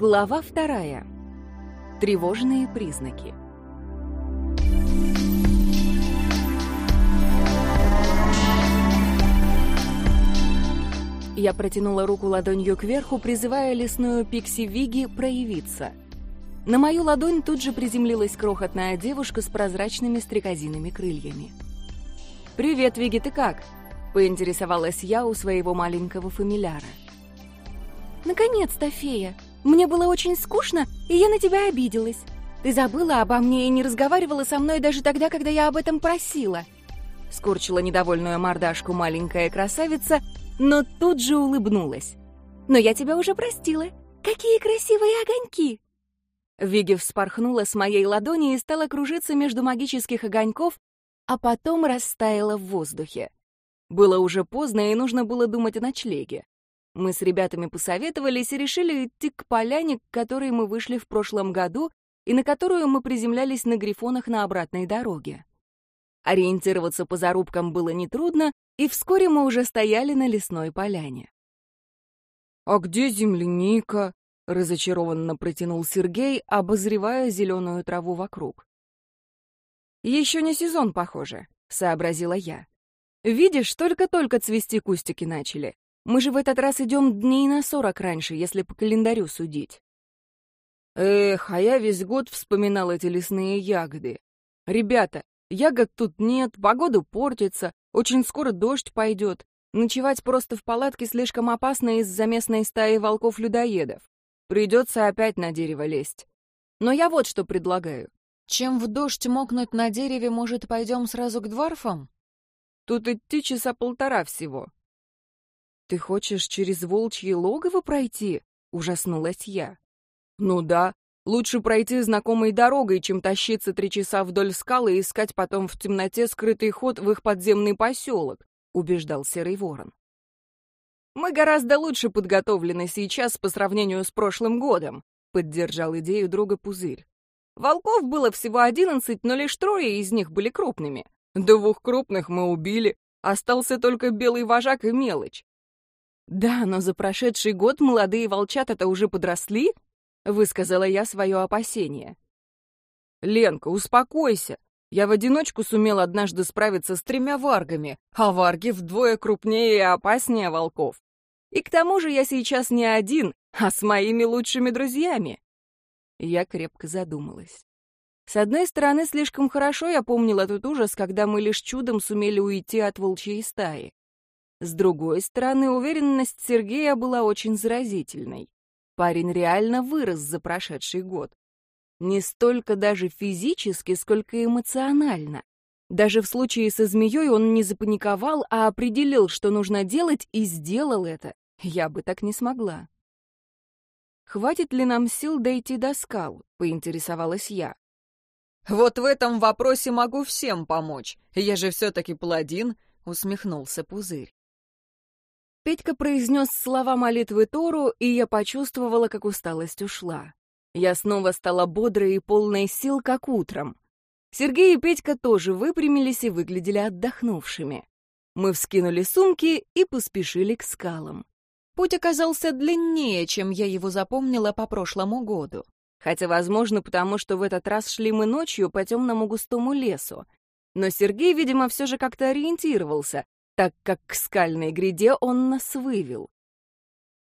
Глава вторая. Тревожные признаки. Я протянула руку ладонью кверху, призывая лесную Пикси Виги проявиться. На мою ладонь тут же приземлилась крохотная девушка с прозрачными стрекозиными крыльями. «Привет, Виги, ты как?» — поинтересовалась я у своего маленького фамиляра. «Наконец-то, фея! Мне было очень скучно, и я на тебя обиделась. Ты забыла обо мне и не разговаривала со мной даже тогда, когда я об этом просила». Скорчила недовольную мордашку маленькая красавица, но тут же улыбнулась. «Но я тебя уже простила. Какие красивые огоньки!» Виги вспорхнула с моей ладони и стала кружиться между магических огоньков, а потом растаяла в воздухе. Было уже поздно, и нужно было думать о ночлеге. Мы с ребятами посоветовались и решили идти к поляне, к которой мы вышли в прошлом году и на которую мы приземлялись на грифонах на обратной дороге. Ориентироваться по зарубкам было нетрудно, и вскоре мы уже стояли на лесной поляне. «А где земляника?» — разочарованно протянул Сергей, обозревая зеленую траву вокруг. «Еще не сезон, похоже», — сообразила я. «Видишь, только-только цвести кустики начали. Мы же в этот раз идем дней на сорок раньше, если по календарю судить». «Эх, а я весь год вспоминал эти лесные ягоды. Ребята, ягод тут нет, погода портится, очень скоро дождь пойдет. Ночевать просто в палатке слишком опасно из-за местной стаи волков-людоедов. Придется опять на дерево лезть. Но я вот что предлагаю. Чем в дождь мокнуть на дереве, может, пойдем сразу к дворфам? Тут идти часа полтора всего. Ты хочешь через волчье логово пройти? Ужаснулась я. Ну да, лучше пройти знакомой дорогой, чем тащиться три часа вдоль скалы и искать потом в темноте скрытый ход в их подземный поселок, убеждал Серый Ворон. Мы гораздо лучше подготовлены сейчас по сравнению с прошлым годом, поддержал идею друга Пузырь. Волков было всего одиннадцать, но лишь трое из них были крупными. Двух крупных мы убили, остался только белый вожак и мелочь. Да, но за прошедший год молодые волчата-то уже подросли, высказала я свое опасение. Ленка, успокойся. Я в одиночку сумел однажды справиться с тремя варгами, а варги вдвое крупнее и опаснее волков. И к тому же я сейчас не один, а с моими лучшими друзьями. Я крепко задумалась. С одной стороны, слишком хорошо я помнила тот ужас, когда мы лишь чудом сумели уйти от волчьей стаи. С другой стороны, уверенность Сергея была очень заразительной. Парень реально вырос за прошедший год. Не столько даже физически, сколько эмоционально. Даже в случае со змеей он не запаниковал, а определил, что нужно делать, и сделал это. Я бы так не смогла. «Хватит ли нам сил дойти до скал?» — поинтересовалась я. «Вот в этом вопросе могу всем помочь. Я же все-таки паладин», — усмехнулся Пузырь. Петька произнес слова молитвы Тору, и я почувствовала, как усталость ушла. Я снова стала бодрой и полной сил, как утром. Сергей и Петька тоже выпрямились и выглядели отдохнувшими. Мы вскинули сумки и поспешили к скалам. Путь оказался длиннее, чем я его запомнила по прошлому году. Хотя, возможно, потому что в этот раз шли мы ночью по темному густому лесу. Но Сергей, видимо, все же как-то ориентировался, так как к скальной гряде он нас вывел.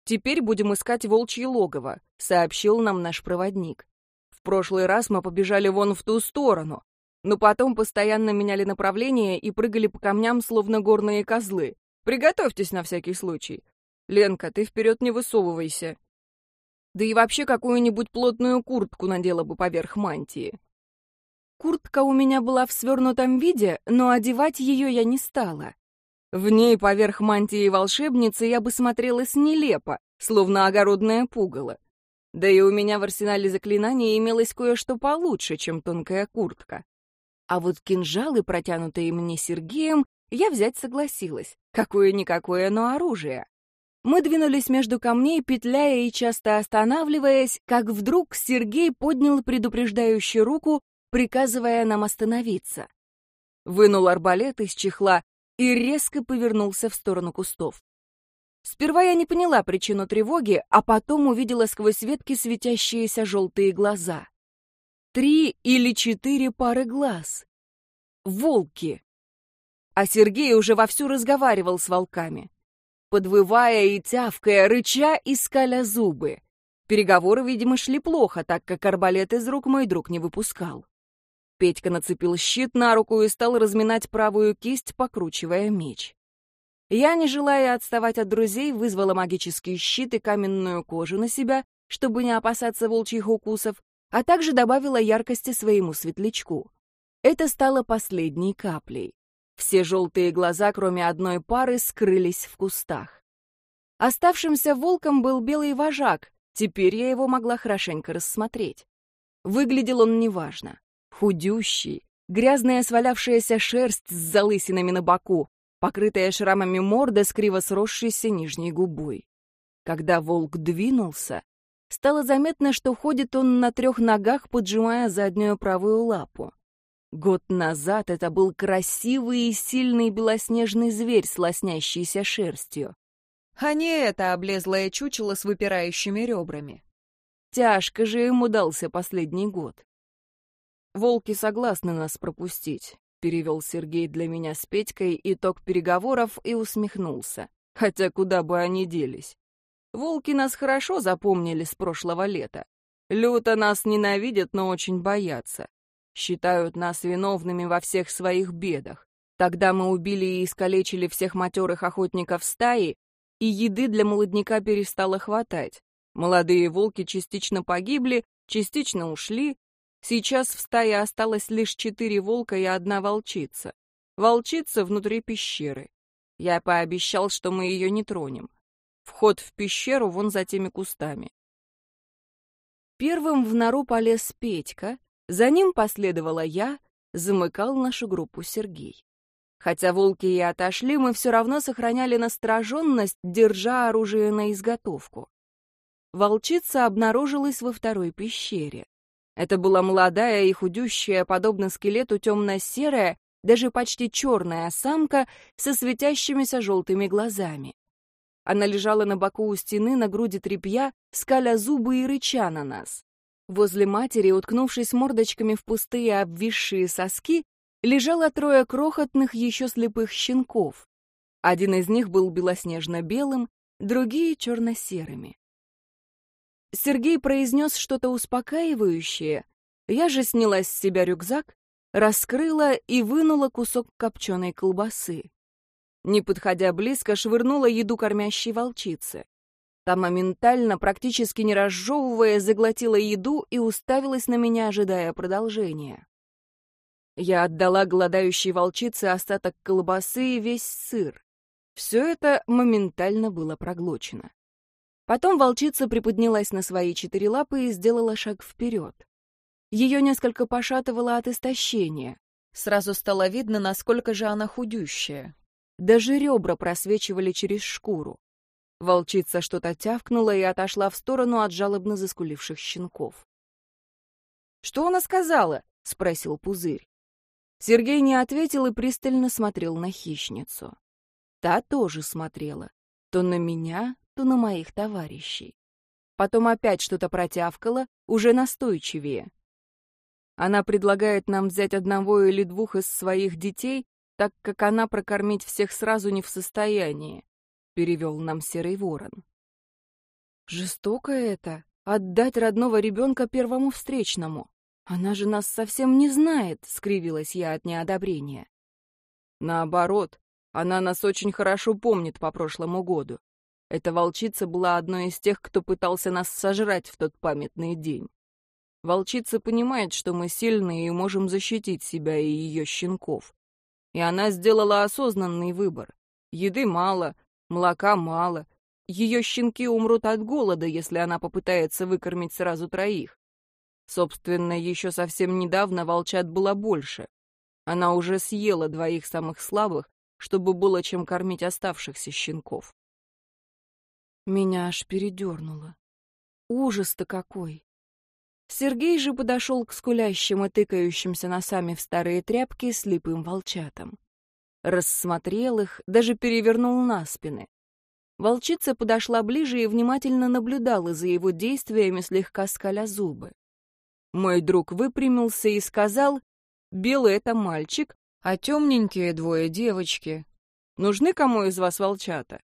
«Теперь будем искать волчье логово», — сообщил нам наш проводник. «В прошлый раз мы побежали вон в ту сторону, но потом постоянно меняли направление и прыгали по камням, словно горные козлы. Приготовьтесь на всякий случай. Ленка, ты вперед не высовывайся. Да и вообще какую-нибудь плотную куртку надела бы поверх мантии. Куртка у меня была в свернутом виде, но одевать ее я не стала. В ней поверх мантии волшебницы я бы смотрелась нелепо, словно огородное пугало. Да и у меня в арсенале заклинаний имелось кое-что получше, чем тонкая куртка. А вот кинжалы, протянутые мне Сергеем, я взять согласилась. Какое-никакое, но оружие. Мы двинулись между камней, петляя и часто останавливаясь, как вдруг Сергей поднял предупреждающую руку, приказывая нам остановиться. Вынул арбалет из чехла и резко повернулся в сторону кустов. Сперва я не поняла причину тревоги, а потом увидела сквозь ветки светящиеся желтые глаза. Три или четыре пары глаз. Волки. А Сергей уже вовсю разговаривал с волками. Подвывая и тявкая, рыча и скаля зубы. Переговоры, видимо, шли плохо, так как арбалет из рук мой друг не выпускал. Петька нацепил щит на руку и стал разминать правую кисть, покручивая меч. Я, не желая отставать от друзей, вызвала магический щит и каменную кожу на себя, чтобы не опасаться волчьих укусов, а также добавила яркости своему светлячку. Это стало последней каплей. Все желтые глаза, кроме одной пары, скрылись в кустах. Оставшимся волком был белый вожак, теперь я его могла хорошенько рассмотреть. Выглядел он неважно. Худющий, грязная свалявшаяся шерсть с залысинами на боку, покрытая шрамами морда с криво сросшейся нижней губой. Когда волк двинулся, стало заметно, что ходит он на трех ногах, поджимая заднюю правую лапу. Год назад это был красивый и сильный белоснежный зверь с лоснящейся шерстью. А не это облезлое чучело с выпирающими ребрами. Тяжко же ему дался последний год. Волки согласны нас пропустить, перевел Сергей для меня с Петькой итог переговоров и усмехнулся. Хотя куда бы они делись. Волки нас хорошо запомнили с прошлого лета. Люто нас ненавидят, но очень боятся. Считают нас виновными во всех своих бедах. Тогда мы убили и искалечили всех матерых охотников стаи, и еды для молодняка перестало хватать. Молодые волки частично погибли, частично ушли, Сейчас в стае осталось лишь четыре волка и одна волчица. Волчица внутри пещеры. Я пообещал, что мы ее не тронем. Вход в пещеру вон за теми кустами. Первым в нору полез Петька, за ним последовала я, замыкал нашу группу Сергей. Хотя волки и отошли, мы все равно сохраняли настороженность, держа оружие на изготовку. Волчица обнаружилась во второй пещере. Это была молодая и худющая, подобно скелету темно-серая, даже почти черная самка со светящимися желтыми глазами. Она лежала на боку у стены на груди тряпья, скаля зубы и рыча на нас. Возле матери, уткнувшись мордочками в пустые обвисшие соски, лежало трое крохотных еще слепых щенков. Один из них был белоснежно-белым, другие — черно-серыми. Сергей произнес что-то успокаивающее. Я же сняла с себя рюкзак, раскрыла и вынула кусок копченой колбасы. Не подходя близко, швырнула еду кормящей волчице. Та моментально, практически не разжевывая, заглотила еду и уставилась на меня, ожидая продолжения. Я отдала голодающей волчице остаток колбасы и весь сыр. Все это моментально было проглочено. Потом волчица приподнялась на свои четыре лапы и сделала шаг вперед. Ее несколько пошатывало от истощения. Сразу стало видно, насколько же она худющая. Даже ребра просвечивали через шкуру. Волчица что-то тявкнула и отошла в сторону от жалобно заскуливших щенков. «Что она сказала?» — спросил Пузырь. Сергей не ответил и пристально смотрел на хищницу. Та тоже смотрела. То на меня, то на моих товарищей. Потом опять что-то протявкало, уже настойчивее. Она предлагает нам взять одного или двух из своих детей, так как она прокормить всех сразу не в состоянии, — перевел нам Серый Ворон. Жестоко это — отдать родного ребенка первому встречному. Она же нас совсем не знает, — скривилась я от неодобрения. Наоборот, она нас очень хорошо помнит по прошлому году. Эта волчица была одной из тех, кто пытался нас сожрать в тот памятный день. Волчица понимает, что мы сильные и можем защитить себя и ее щенков. И она сделала осознанный выбор. Еды мало, молока мало. Ее щенки умрут от голода, если она попытается выкормить сразу троих. Собственно, еще совсем недавно волчат было больше. Она уже съела двоих самых слабых, чтобы было чем кормить оставшихся щенков. Меня аж передернуло. Ужас-то какой! Сергей же подошел к скулящим и тыкающимся носами в старые тряпки слепым волчатам. Рассмотрел их, даже перевернул на спины. Волчица подошла ближе и внимательно наблюдала за его действиями, слегка скаля зубы. Мой друг выпрямился и сказал, «Белый — это мальчик, а темненькие двое — девочки. Нужны кому из вас волчата?»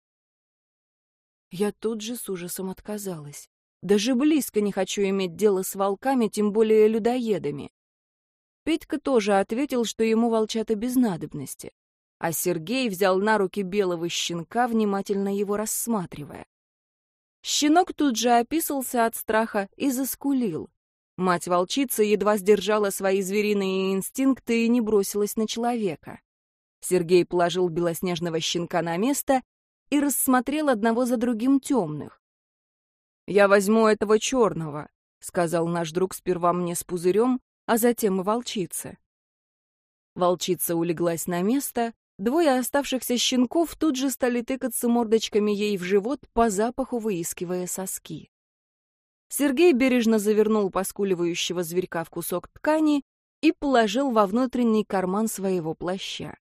Я тут же с ужасом отказалась. Даже близко не хочу иметь дело с волками, тем более людоедами. Петька тоже ответил, что ему волчата без надобности. А Сергей взял на руки белого щенка, внимательно его рассматривая. Щенок тут же описался от страха и заскулил. Мать-волчица едва сдержала свои звериные инстинкты и не бросилась на человека. Сергей положил белоснежного щенка на место и рассмотрел одного за другим темных. «Я возьму этого черного», — сказал наш друг сперва мне с пузырем, а затем и волчице. Волчица улеглась на место, двое оставшихся щенков тут же стали тыкаться мордочками ей в живот, по запаху выискивая соски. Сергей бережно завернул поскуливающего зверька в кусок ткани и положил во внутренний карман своего плаща.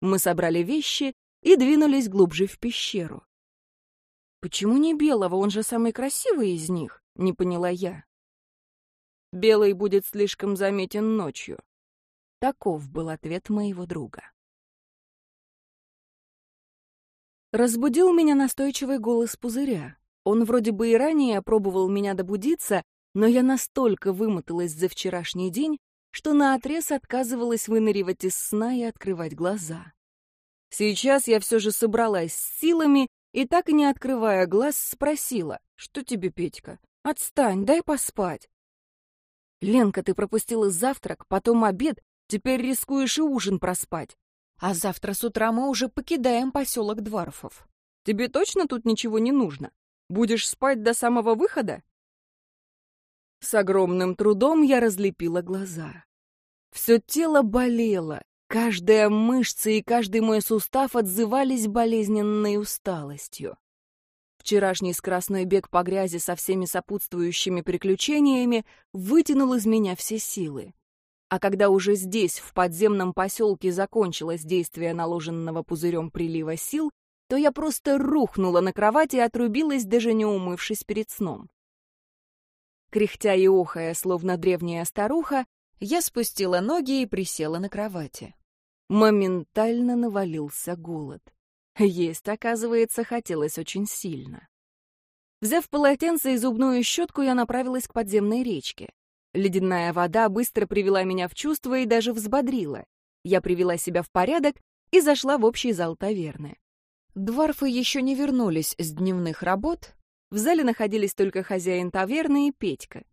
Мы собрали вещи и двинулись глубже в пещеру. «Почему не белого? Он же самый красивый из них», — не поняла я. «Белый будет слишком заметен ночью». Таков был ответ моего друга. Разбудил меня настойчивый голос пузыря. Он вроде бы и ранее пробовал меня добудиться, но я настолько вымоталась за вчерашний день, что наотрез отказывалась выныривать из сна и открывать глаза. Сейчас я все же собралась с силами и, так и не открывая глаз, спросила, «Что тебе, Петька? Отстань, дай поспать». «Ленка, ты пропустила завтрак, потом обед, теперь рискуешь и ужин проспать. А завтра с утра мы уже покидаем поселок Дварфов. Тебе точно тут ничего не нужно? Будешь спать до самого выхода?» С огромным трудом я разлепила глаза. Все тело болело, каждая мышца и каждый мой сустав отзывались болезненной усталостью. Вчерашний скоростной бег по грязи со всеми сопутствующими приключениями вытянул из меня все силы. А когда уже здесь, в подземном поселке, закончилось действие наложенного пузырем прилива сил, то я просто рухнула на кровати и отрубилась, даже не умывшись перед сном. Кряхтя и охая, словно древняя старуха, я спустила ноги и присела на кровати. Моментально навалился голод. Есть, оказывается, хотелось очень сильно. Взяв полотенце и зубную щетку, я направилась к подземной речке. Ледяная вода быстро привела меня в чувство и даже взбодрила. Я привела себя в порядок и зашла в общий зал таверны. Дварфы еще не вернулись с дневных работ. В зале находились только хозяин таверны и Петька.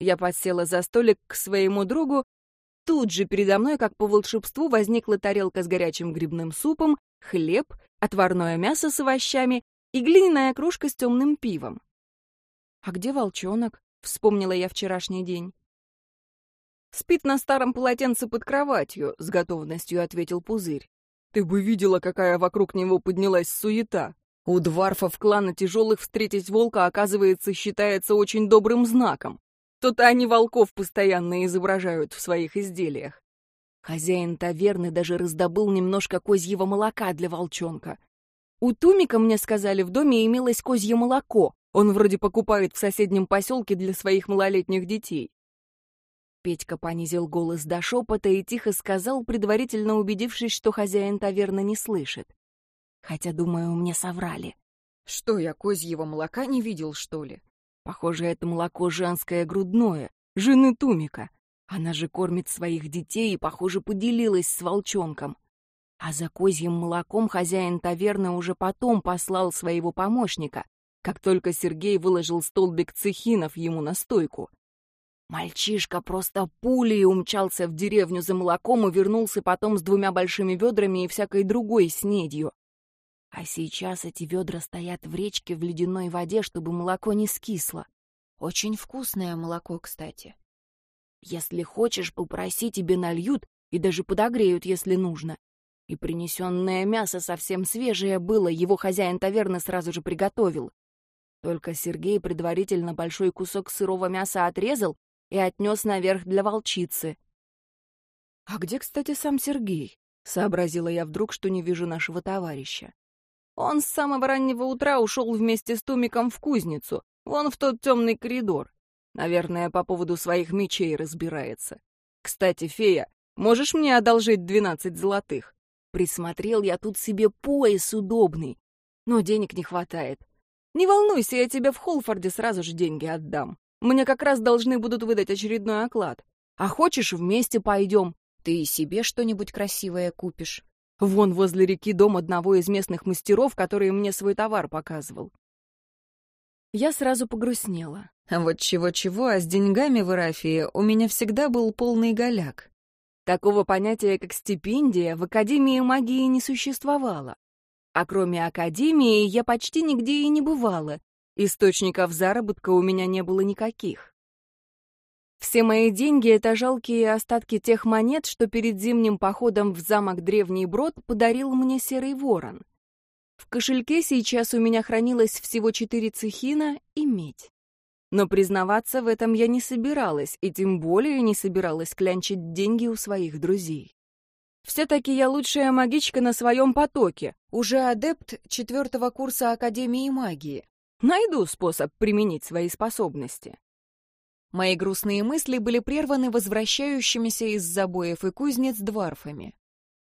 Я подсела за столик к своему другу. Тут же передо мной, как по волшебству, возникла тарелка с горячим грибным супом, хлеб, отварное мясо с овощами и глиняная кружка с темным пивом. «А где волчонок?» — вспомнила я вчерашний день. «Спит на старом полотенце под кроватью», — с готовностью ответил Пузырь. Ты бы видела, какая вокруг него поднялась суета. У дварфов клана тяжелых встретить волка, оказывается, считается очень добрым знаком. То-то они волков постоянно изображают в своих изделиях. Хозяин таверны даже раздобыл немножко козьего молока для волчонка. У Тумика, мне сказали, в доме имелось козье молоко. Он вроде покупает в соседнем поселке для своих малолетних детей. Петька понизил голос до шепота и тихо сказал, предварительно убедившись, что хозяин таверны не слышит. Хотя, думаю, мне соврали. Что, я козьего молока не видел, что ли? Похоже, это молоко женское грудное, жены Тумика. Она же кормит своих детей и, похоже, поделилась с волчонком. А за козьим молоком хозяин таверны уже потом послал своего помощника, как только Сергей выложил столбик цехинов ему на стойку. Мальчишка просто пулей умчался в деревню за молоком и вернулся потом с двумя большими ведрами и всякой другой снедью. А сейчас эти ведра стоят в речке в ледяной воде, чтобы молоко не скисло. Очень вкусное молоко, кстати. Если хочешь, попроси, тебе нальют и даже подогреют, если нужно. И принесенное мясо совсем свежее было, его хозяин таверны сразу же приготовил. Только Сергей предварительно большой кусок сырого мяса отрезал и отнес наверх для волчицы. «А где, кстати, сам Сергей?» — сообразила я вдруг, что не вижу нашего товарища. Он с самого раннего утра ушел вместе с Тумиком в кузницу, вон в тот темный коридор. Наверное, по поводу своих мечей разбирается. Кстати, фея, можешь мне одолжить двенадцать золотых? Присмотрел я тут себе пояс удобный, но денег не хватает. Не волнуйся, я тебе в Холфорде сразу же деньги отдам. Мне как раз должны будут выдать очередной оклад. А хочешь, вместе пойдем? Ты и себе что-нибудь красивое купишь. Вон возле реки дом одного из местных мастеров, который мне свой товар показывал. Я сразу погрустнела. Вот чего-чего, а с деньгами в Ирафии у меня всегда был полный голяк. Такого понятия, как стипендия, в Академии магии не существовало. А кроме Академии я почти нигде и не бывала. Источников заработка у меня не было никаких. Все мои деньги — это жалкие остатки тех монет, что перед зимним походом в замок Древний Брод подарил мне Серый Ворон. В кошельке сейчас у меня хранилось всего четыре цехина и медь. Но признаваться в этом я не собиралась, и тем более не собиралась клянчить деньги у своих друзей. Все-таки я лучшая магичка на своем потоке, уже адепт четвертого курса Академии магии. Найду способ применить свои способности. Мои грустные мысли были прерваны возвращающимися из забоев и кузнец дварфами.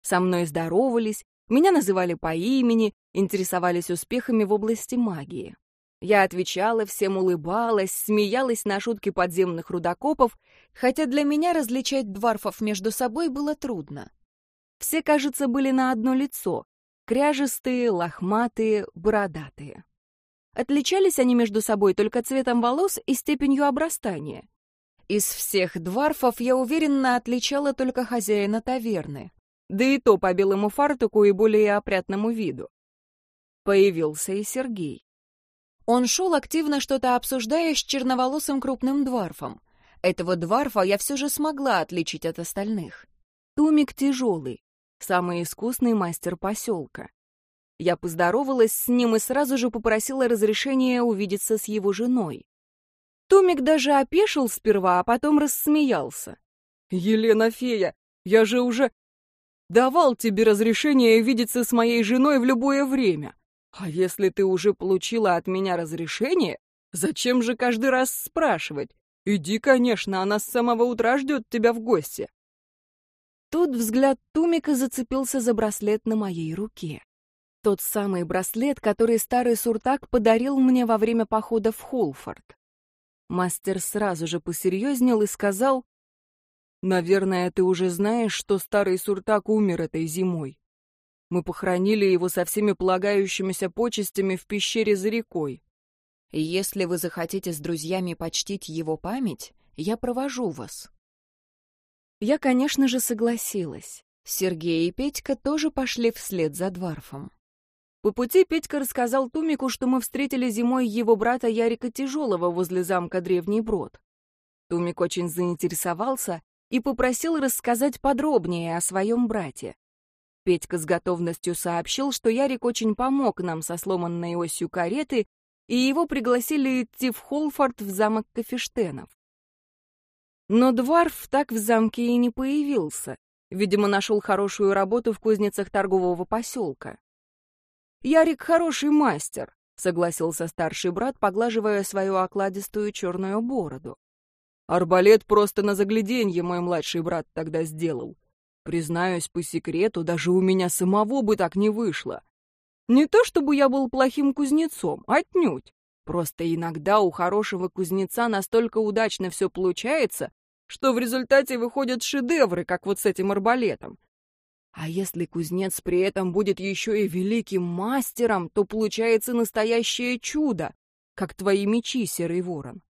Со мной здоровались, меня называли по имени, интересовались успехами в области магии. Я отвечала, всем улыбалась, смеялась на шутки подземных рудокопов, хотя для меня различать дварфов между собой было трудно. Все, кажется, были на одно лицо — кряжестые, лохматые, бородатые. Отличались они между собой только цветом волос и степенью обрастания. Из всех дварфов я уверенно отличала только хозяина таверны, да и то по белому фартуку и более опрятному виду. Появился и Сергей. Он шел активно что-то обсуждая с черноволосым крупным дварфом. Этого дварфа я все же смогла отличить от остальных. Тумик тяжелый, самый искусный мастер поселка. Я поздоровалась с ним и сразу же попросила разрешения увидеться с его женой. Тумик даже опешил сперва, а потом рассмеялся. «Елена Фея, я же уже давал тебе разрешение видеться с моей женой в любое время. А если ты уже получила от меня разрешение, зачем же каждый раз спрашивать? Иди, конечно, она с самого утра ждет тебя в гости. Тут взгляд Тумика зацепился за браслет на моей руке. Тот самый браслет, который старый Суртак подарил мне во время похода в Холфорд. Мастер сразу же посерьезнел и сказал, «Наверное, ты уже знаешь, что старый Суртак умер этой зимой. Мы похоронили его со всеми полагающимися почестями в пещере за рекой. Если вы захотите с друзьями почтить его память, я провожу вас». Я, конечно же, согласилась. Сергей и Петька тоже пошли вслед за Дварфом. По пути Петька рассказал Тумику, что мы встретили зимой его брата Ярика Тяжелого возле замка Древний Брод. Тумик очень заинтересовался и попросил рассказать подробнее о своем брате. Петька с готовностью сообщил, что Ярик очень помог нам со сломанной осью кареты, и его пригласили идти в Холфорд в замок Кафештенов. Но Дварф так в замке и не появился. Видимо, нашел хорошую работу в кузницах торгового поселка. «Ярик хороший мастер», — согласился старший брат, поглаживая свою окладистую черную бороду. «Арбалет просто на загляденье мой младший брат тогда сделал. Признаюсь по секрету, даже у меня самого бы так не вышло. Не то чтобы я был плохим кузнецом, отнюдь. Просто иногда у хорошего кузнеца настолько удачно все получается, что в результате выходят шедевры, как вот с этим арбалетом. А если кузнец при этом будет еще и великим мастером, то получается настоящее чудо, как твои мечи, Серый Ворон.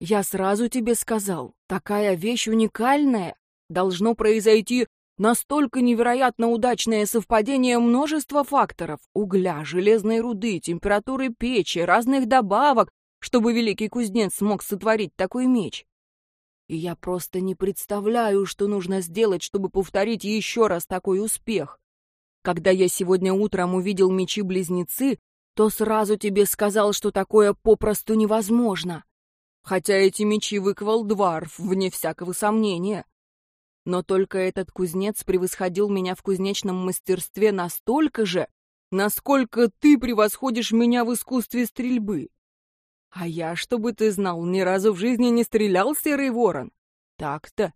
Я сразу тебе сказал, такая вещь уникальная. Должно произойти Настолько невероятно удачное совпадение множества факторов — угля, железной руды, температуры печи, разных добавок, чтобы великий кузнец смог сотворить такой меч. И я просто не представляю, что нужно сделать, чтобы повторить еще раз такой успех. Когда я сегодня утром увидел мечи-близнецы, то сразу тебе сказал, что такое попросту невозможно. Хотя эти мечи выковал Дварф, вне всякого сомнения. Но только этот кузнец превосходил меня в кузнечном мастерстве настолько же, насколько ты превосходишь меня в искусстве стрельбы. А я, чтобы ты знал, ни разу в жизни не стрелял, серый ворон. Так-то.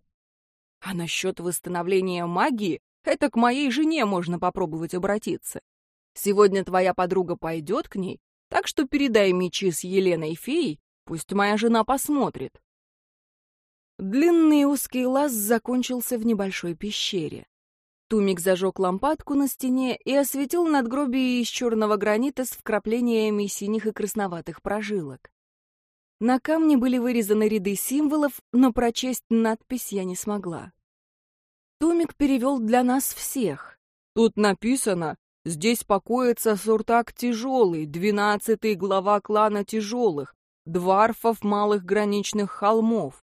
А насчет восстановления магии, это к моей жене можно попробовать обратиться. Сегодня твоя подруга пойдет к ней, так что передай мечи с Еленой Феей, пусть моя жена посмотрит. Длинный узкий лаз закончился в небольшой пещере. Тумик зажег лампадку на стене и осветил надгробие из черного гранита с вкраплениями синих и красноватых прожилок. На камне были вырезаны ряды символов, но прочесть надпись я не смогла. Тумик перевел для нас всех. Тут написано «Здесь покоится Суртак Тяжелый, двенадцатый глава клана Тяжелых, дварфов малых граничных холмов.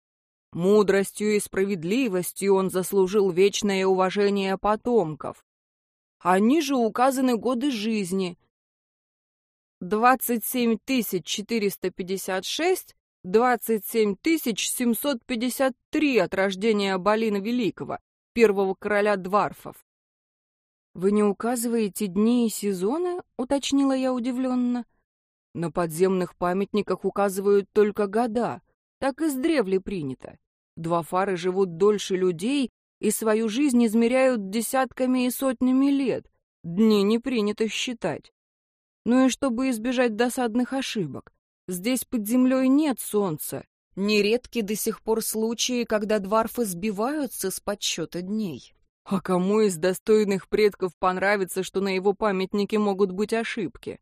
Мудростью и справедливостью он заслужил вечное уважение потомков. Они же указаны годы жизни, 27 456, 27 753 от рождения Балина Великого, первого короля Дварфов. «Вы не указываете дни и сезоны?» — уточнила я удивленно. «На подземных памятниках указывают только года. Так издревле принято. Два фары живут дольше людей и свою жизнь измеряют десятками и сотнями лет. Дни не принято считать. Ну и чтобы избежать досадных ошибок. Здесь под землей нет солнца. Нередки до сих пор случаи, когда дварфы сбиваются с подсчета дней. А кому из достойных предков понравится, что на его памятнике могут быть ошибки?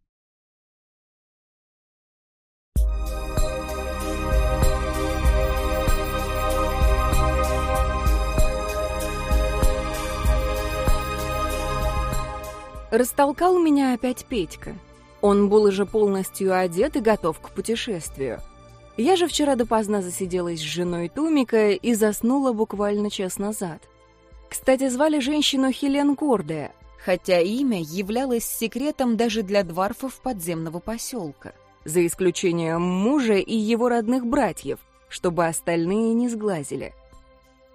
Растолкал меня опять Петька. Он был уже полностью одет и готов к путешествию. Я же вчера допоздна засиделась с женой Тумика и заснула буквально час назад. Кстати, звали женщину Хелен Гордая, хотя имя являлось секретом даже для дварфов подземного поселка, за исключением мужа и его родных братьев, чтобы остальные не сглазили.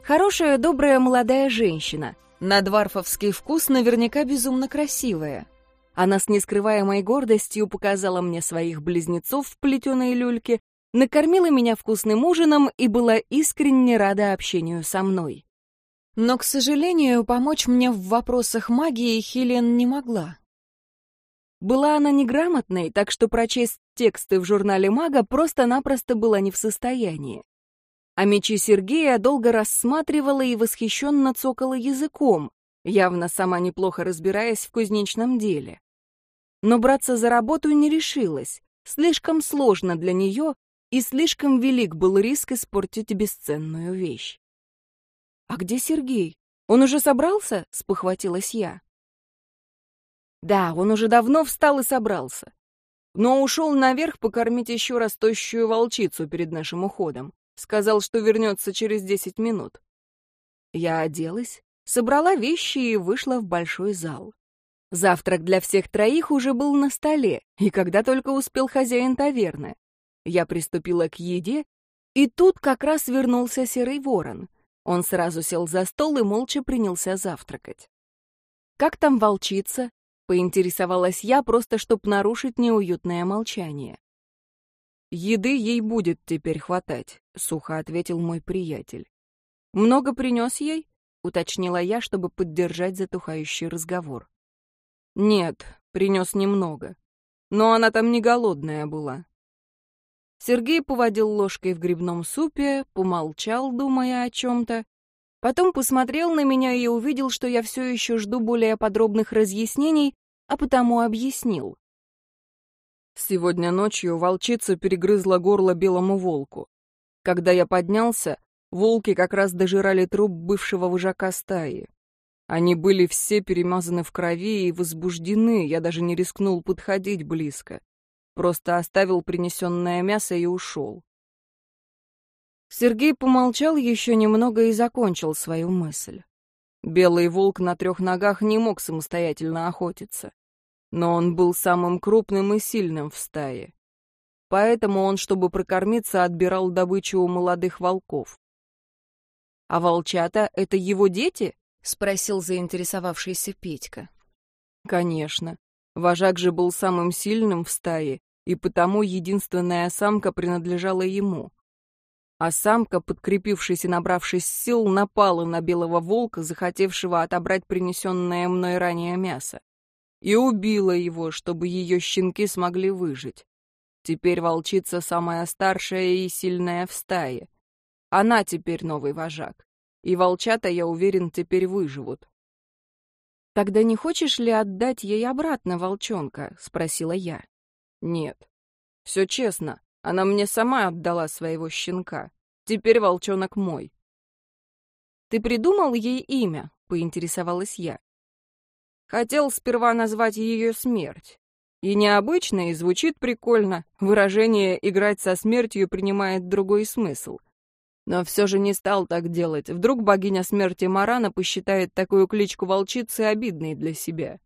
Хорошая, добрая молодая женщина, на дварфовский вкус наверняка безумно красивая — она с нескрываемой гордостью показала мне своих близнецов в плетеной люльке, накормила меня вкусным ужином и была искренне рада общению со мной. Но, к сожалению, помочь мне в вопросах магии Хелен не могла. Была она неграмотной, так что прочесть тексты в журнале мага просто-напросто была не в состоянии. А мечи Сергея долго рассматривала и восхищенно цокала языком, явно сама неплохо разбираясь в кузнечном деле но браться за работу не решилась. Слишком сложно для нее, и слишком велик был риск испортить бесценную вещь. «А где Сергей? Он уже собрался?» — спохватилась я. Да, он уже давно встал и собрался. Но ушел наверх покормить еще раз тощую волчицу перед нашим уходом. Сказал, что вернется через десять минут. Я оделась, собрала вещи и вышла в большой зал. Завтрак для всех троих уже был на столе, и когда только успел хозяин таверны. Я приступила к еде, и тут как раз вернулся серый ворон. Он сразу сел за стол и молча принялся завтракать. «Как там волчица?» — поинтересовалась я, просто чтоб нарушить неуютное молчание. «Еды ей будет теперь хватать», — сухо ответил мой приятель. «Много принес ей?» — уточнила я, чтобы поддержать затухающий разговор. Нет, принес немного. Но она там не голодная была. Сергей поводил ложкой в грибном супе, помолчал, думая о чем-то. Потом посмотрел на меня и увидел, что я все еще жду более подробных разъяснений, а потому объяснил. Сегодня ночью волчица перегрызла горло белому волку. Когда я поднялся, волки как раз дожирали труп бывшего вожака стаи. Они были все перемазаны в крови и возбуждены, я даже не рискнул подходить близко. Просто оставил принесенное мясо и ушел. Сергей помолчал еще немного и закончил свою мысль. Белый волк на трех ногах не мог самостоятельно охотиться. Но он был самым крупным и сильным в стае. Поэтому он, чтобы прокормиться, отбирал добычу у молодых волков. А волчата — это его дети? — спросил заинтересовавшийся Петька. «Конечно. Вожак же был самым сильным в стае, и потому единственная самка принадлежала ему. А самка, подкрепившись и набравшись сил, напала на белого волка, захотевшего отобрать принесенное мной ранее мясо, и убила его, чтобы ее щенки смогли выжить. Теперь волчица самая старшая и сильная в стае. Она теперь новый вожак. И волчата, я уверен, теперь выживут. «Тогда не хочешь ли отдать ей обратно волчонка?» — спросила я. «Нет. Все честно. Она мне сама отдала своего щенка. Теперь волчонок мой». «Ты придумал ей имя?» — поинтересовалась я. Хотел сперва назвать ее смерть. И необычно, и звучит прикольно. Выражение «играть со смертью» принимает другой смысл. Но все же не стал так делать. Вдруг богиня смерти Марана посчитает такую кличку волчицы обидной для себя.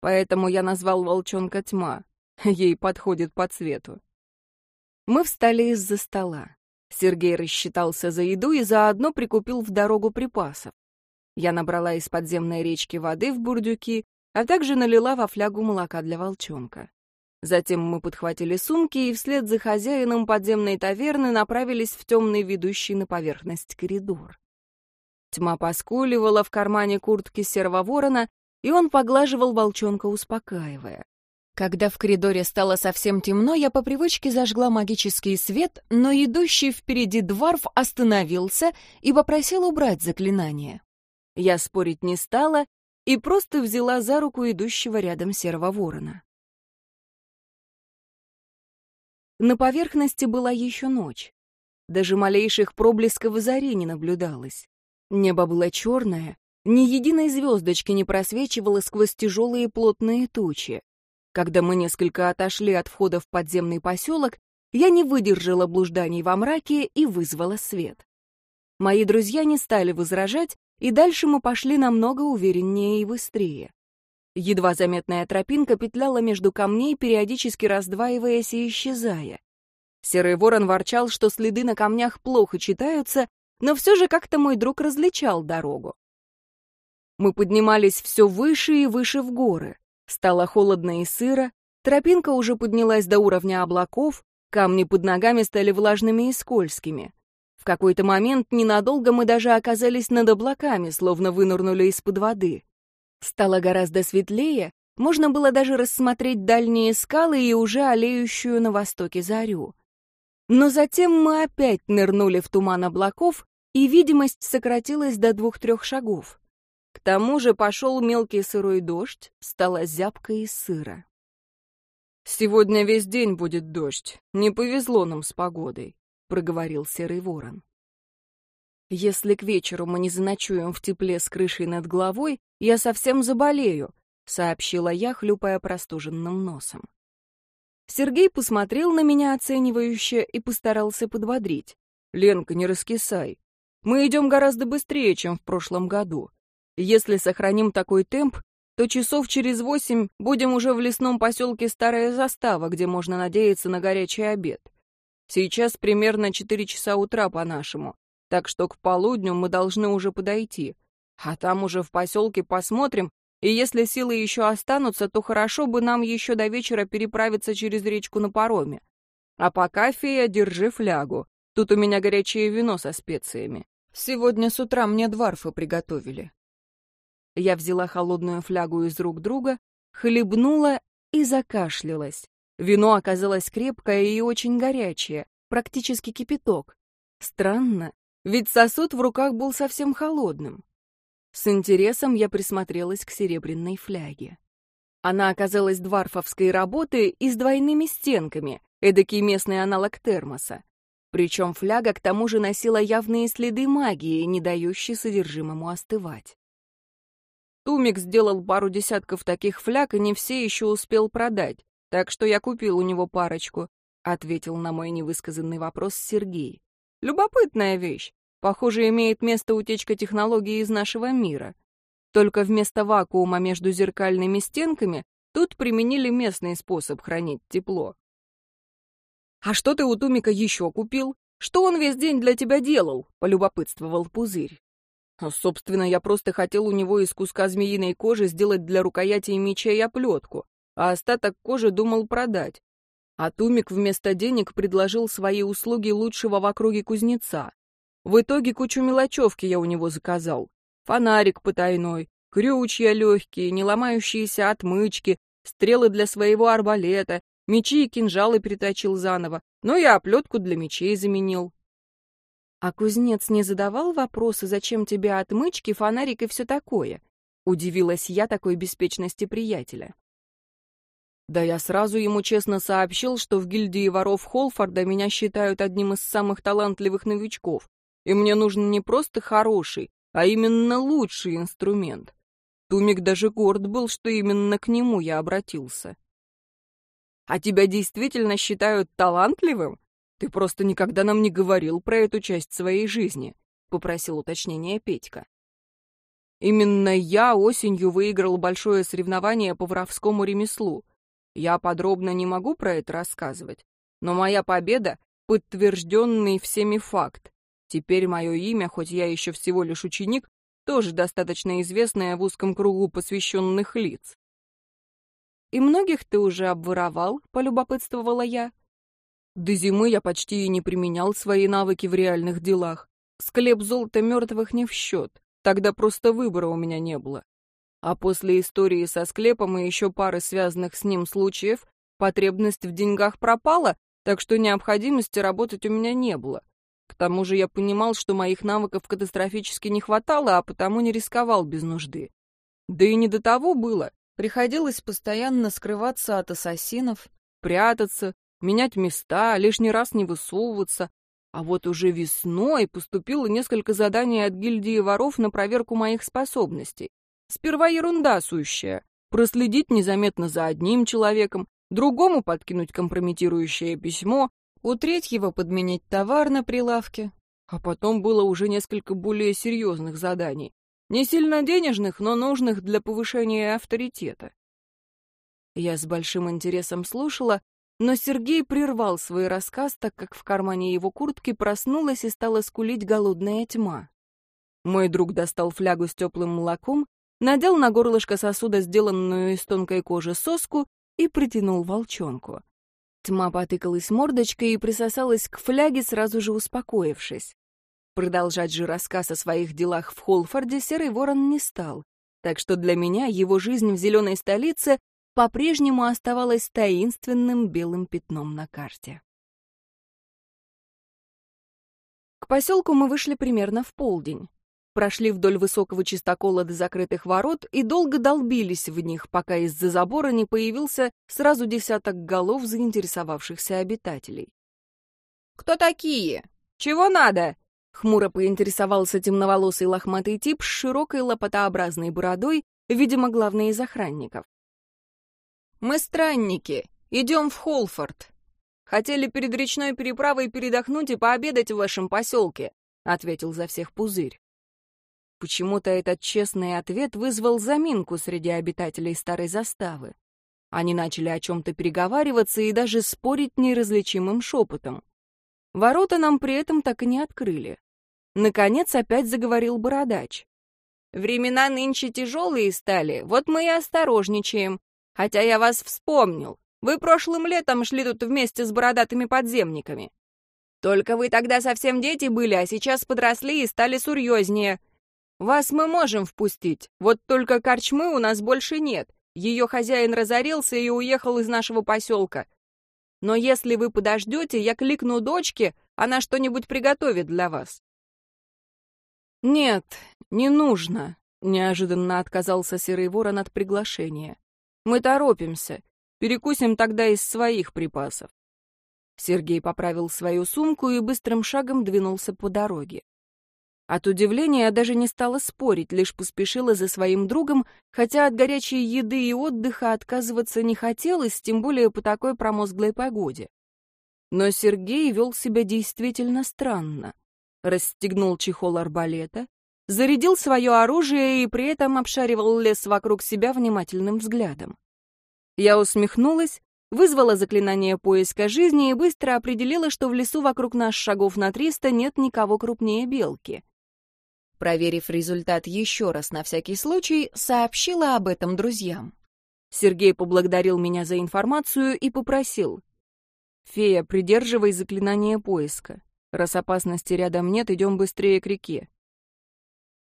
Поэтому я назвал волчонка Тьма. Ей подходит по цвету. Мы встали из-за стола. Сергей рассчитался за еду и заодно прикупил в дорогу припасов. Я набрала из подземной речки воды в бурдюки а также налила во флягу молока для волчонка. Затем мы подхватили сумки и вслед за хозяином подземной таверны направились в темный ведущий на поверхность коридор. Тьма поскуливала в кармане куртки серого ворона, и он поглаживал волчонка, успокаивая. Когда в коридоре стало совсем темно, я по привычке зажгла магический свет, но идущий впереди дворф остановился и попросил убрать заклинание. Я спорить не стала и просто взяла за руку идущего рядом серого ворона. На поверхности была еще ночь. Даже малейших проблесков зари не наблюдалось. Небо было черное, ни единой звездочки не просвечивало сквозь тяжелые плотные тучи. Когда мы несколько отошли от входа в подземный поселок, я не выдержала блужданий во мраке и вызвала свет. Мои друзья не стали возражать, и дальше мы пошли намного увереннее и быстрее. Едва заметная тропинка петляла между камней, периодически раздваиваясь и исчезая. Серый ворон ворчал, что следы на камнях плохо читаются, но все же как-то мой друг различал дорогу. Мы поднимались все выше и выше в горы. Стало холодно и сыро, тропинка уже поднялась до уровня облаков, камни под ногами стали влажными и скользкими. В какой-то момент ненадолго мы даже оказались над облаками, словно вынырнули из-под воды. Стало гораздо светлее, можно было даже рассмотреть дальние скалы и уже олеющую на востоке зарю. Но затем мы опять нырнули в туман облаков, и видимость сократилась до двух-трех шагов. К тому же пошел мелкий сырой дождь, стало зябко и сыро. «Сегодня весь день будет дождь. Не повезло нам с погодой», проговорил серый ворон. «Если к вечеру мы не заночуем в тепле с крышей над головой, я совсем заболею», — сообщила я, хлюпая простуженным носом. Сергей посмотрел на меня оценивающе и постарался подбодрить. «Ленка, не раскисай. Мы идем гораздо быстрее, чем в прошлом году. Если сохраним такой темп, то часов через восемь будем уже в лесном поселке Старая Застава, где можно надеяться на горячий обед. Сейчас примерно 4 часа утра по-нашему, так что к полудню мы должны уже подойти. А там уже в поселке посмотрим, и если силы еще останутся, то хорошо бы нам еще до вечера переправиться через речку на пароме. А пока, фея, держи флягу. Тут у меня горячее вино со специями. Сегодня с утра мне дварфы приготовили. Я взяла холодную флягу из рук друга, хлебнула и закашлялась. Вино оказалось крепкое и очень горячее, практически кипяток. Странно, ведь сосуд в руках был совсем холодным. С интересом я присмотрелась к серебряной фляге. Она оказалась дварфовской работы и с двойными стенками, эдакий местный аналог термоса. Причем фляга к тому же носила явные следы магии, не дающие содержимому остывать. Тумик сделал пару десятков таких фляг и не все еще успел продать. Так что я купил у него парочку, ответил на мой невысказанный вопрос Сергей. Любопытная вещь. Похоже, имеет место утечка технологии из нашего мира. Только вместо вакуума между зеркальными стенками тут применили местный способ хранить тепло. «А что ты у Тумика еще купил? Что он весь день для тебя делал?» — полюбопытствовал Пузырь. Собственно, я просто хотел у него из куска змеиной кожи сделать для рукояти мечей оплетку, а остаток кожи думал продать. А Тумик вместо денег предложил свои услуги лучшего в округе кузнеца. В итоге кучу мелочевки я у него заказал. Фонарик потайной, крючья легкие, не ломающиеся отмычки, стрелы для своего арбалета, мечи и кинжалы переточил заново, но и оплетку для мечей заменил. А кузнец не задавал вопросы, зачем тебе отмычки, фонарик и все такое? Удивилась я такой беспечности приятеля. Да я сразу ему честно сообщил, что в гильдии воров Холфорда меня считают одним из самых талантливых новичков, и мне нужен не просто хороший, а именно лучший инструмент. Тумик даже горд был, что именно к нему я обратился. «А тебя действительно считают талантливым? Ты просто никогда нам не говорил про эту часть своей жизни», — попросил уточнения Петька. «Именно я осенью выиграл большое соревнование по воровскому ремеслу, я подробно не могу про это рассказывать, но моя победа — подтвержденный всеми факт. Теперь мое имя, хоть я еще всего лишь ученик, тоже достаточно известное в узком кругу посвященных лиц. «И многих ты уже обворовал?» — полюбопытствовала я. До зимы я почти и не применял свои навыки в реальных делах. Склеп золота мертвых не в счет, тогда просто выбора у меня не было. А после истории со склепом и еще пары связанных с ним случаев, потребность в деньгах пропала, так что необходимости работать у меня не было. К тому же я понимал, что моих навыков катастрофически не хватало, а потому не рисковал без нужды. Да и не до того было. Приходилось постоянно скрываться от ассасинов, прятаться, менять места, лишний раз не высовываться. А вот уже весной поступило несколько заданий от гильдии воров на проверку моих способностей. Сперва ерунда сущая. Проследить незаметно за одним человеком, другому подкинуть компрометирующее письмо, у третьего подменить товар на прилавке. А потом было уже несколько более серьезных заданий. Не сильно денежных, но нужных для повышения авторитета. Я с большим интересом слушала, но Сергей прервал свой рассказ, так как в кармане его куртки проснулась и стала скулить голодная тьма. Мой друг достал флягу с теплым молоком надел на горлышко сосуда сделанную из тонкой кожи соску и притянул волчонку. Тьма потыкалась мордочкой и присосалась к фляге, сразу же успокоившись. Продолжать же рассказ о своих делах в Холфорде Серый Ворон не стал, так что для меня его жизнь в зеленой столице по-прежнему оставалась таинственным белым пятном на карте. К поселку мы вышли примерно в полдень прошли вдоль высокого чистокола до закрытых ворот и долго долбились в них, пока из-за забора не появился сразу десяток голов заинтересовавшихся обитателей. «Кто такие? Чего надо?» — хмуро поинтересовался темноволосый лохматый тип с широкой лопатообразной бородой, видимо, главный из охранников. «Мы странники, идем в Холфорд. Хотели перед речной переправой передохнуть и пообедать в вашем поселке», — ответил за всех пузырь. Почему-то этот честный ответ вызвал заминку среди обитателей старой заставы. Они начали о чем-то переговариваться и даже спорить неразличимым шепотом. Ворота нам при этом так и не открыли. Наконец опять заговорил бородач. «Времена нынче тяжелые стали, вот мы и осторожничаем. Хотя я вас вспомнил. Вы прошлым летом шли тут вместе с бородатыми подземниками. Только вы тогда совсем дети были, а сейчас подросли и стали серьезнее. «Вас мы можем впустить, вот только корчмы у нас больше нет. Ее хозяин разорился и уехал из нашего поселка. Но если вы подождете, я кликну дочке, она что-нибудь приготовит для вас». «Нет, не нужно», — неожиданно отказался Серый Ворон от приглашения. «Мы торопимся. Перекусим тогда из своих припасов». Сергей поправил свою сумку и быстрым шагом двинулся по дороге. От удивления я даже не стала спорить, лишь поспешила за своим другом, хотя от горячей еды и отдыха отказываться не хотелось, тем более по такой промозглой погоде. Но Сергей вел себя действительно странно. Расстегнул чехол арбалета, зарядил свое оружие и при этом обшаривал лес вокруг себя внимательным взглядом. Я усмехнулась, вызвала заклинание поиска жизни и быстро определила, что в лесу вокруг нас шагов на триста нет никого крупнее белки — Проверив результат еще раз на всякий случай, сообщила об этом друзьям. Сергей поблагодарил меня за информацию и попросил. «Фея, придерживай заклинание поиска. Раз опасности рядом нет, идем быстрее к реке».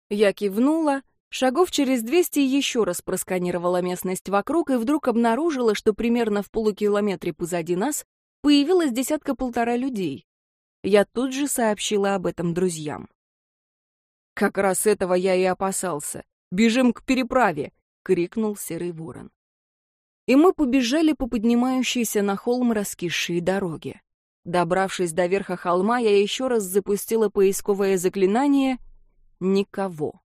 Я кивнула, шагов через двести еще раз просканировала местность вокруг и вдруг обнаружила, что примерно в полукилометре позади нас появилось десятка-полтора людей. Я тут же сообщила об этом друзьям. «Как раз этого я и опасался. Бежим к переправе!» — крикнул Серый Ворон и мы побежали по поднимающейся на холм раскисшей дороге. Добравшись до верха холма, я еще раз запустила поисковое заклинание «Никого».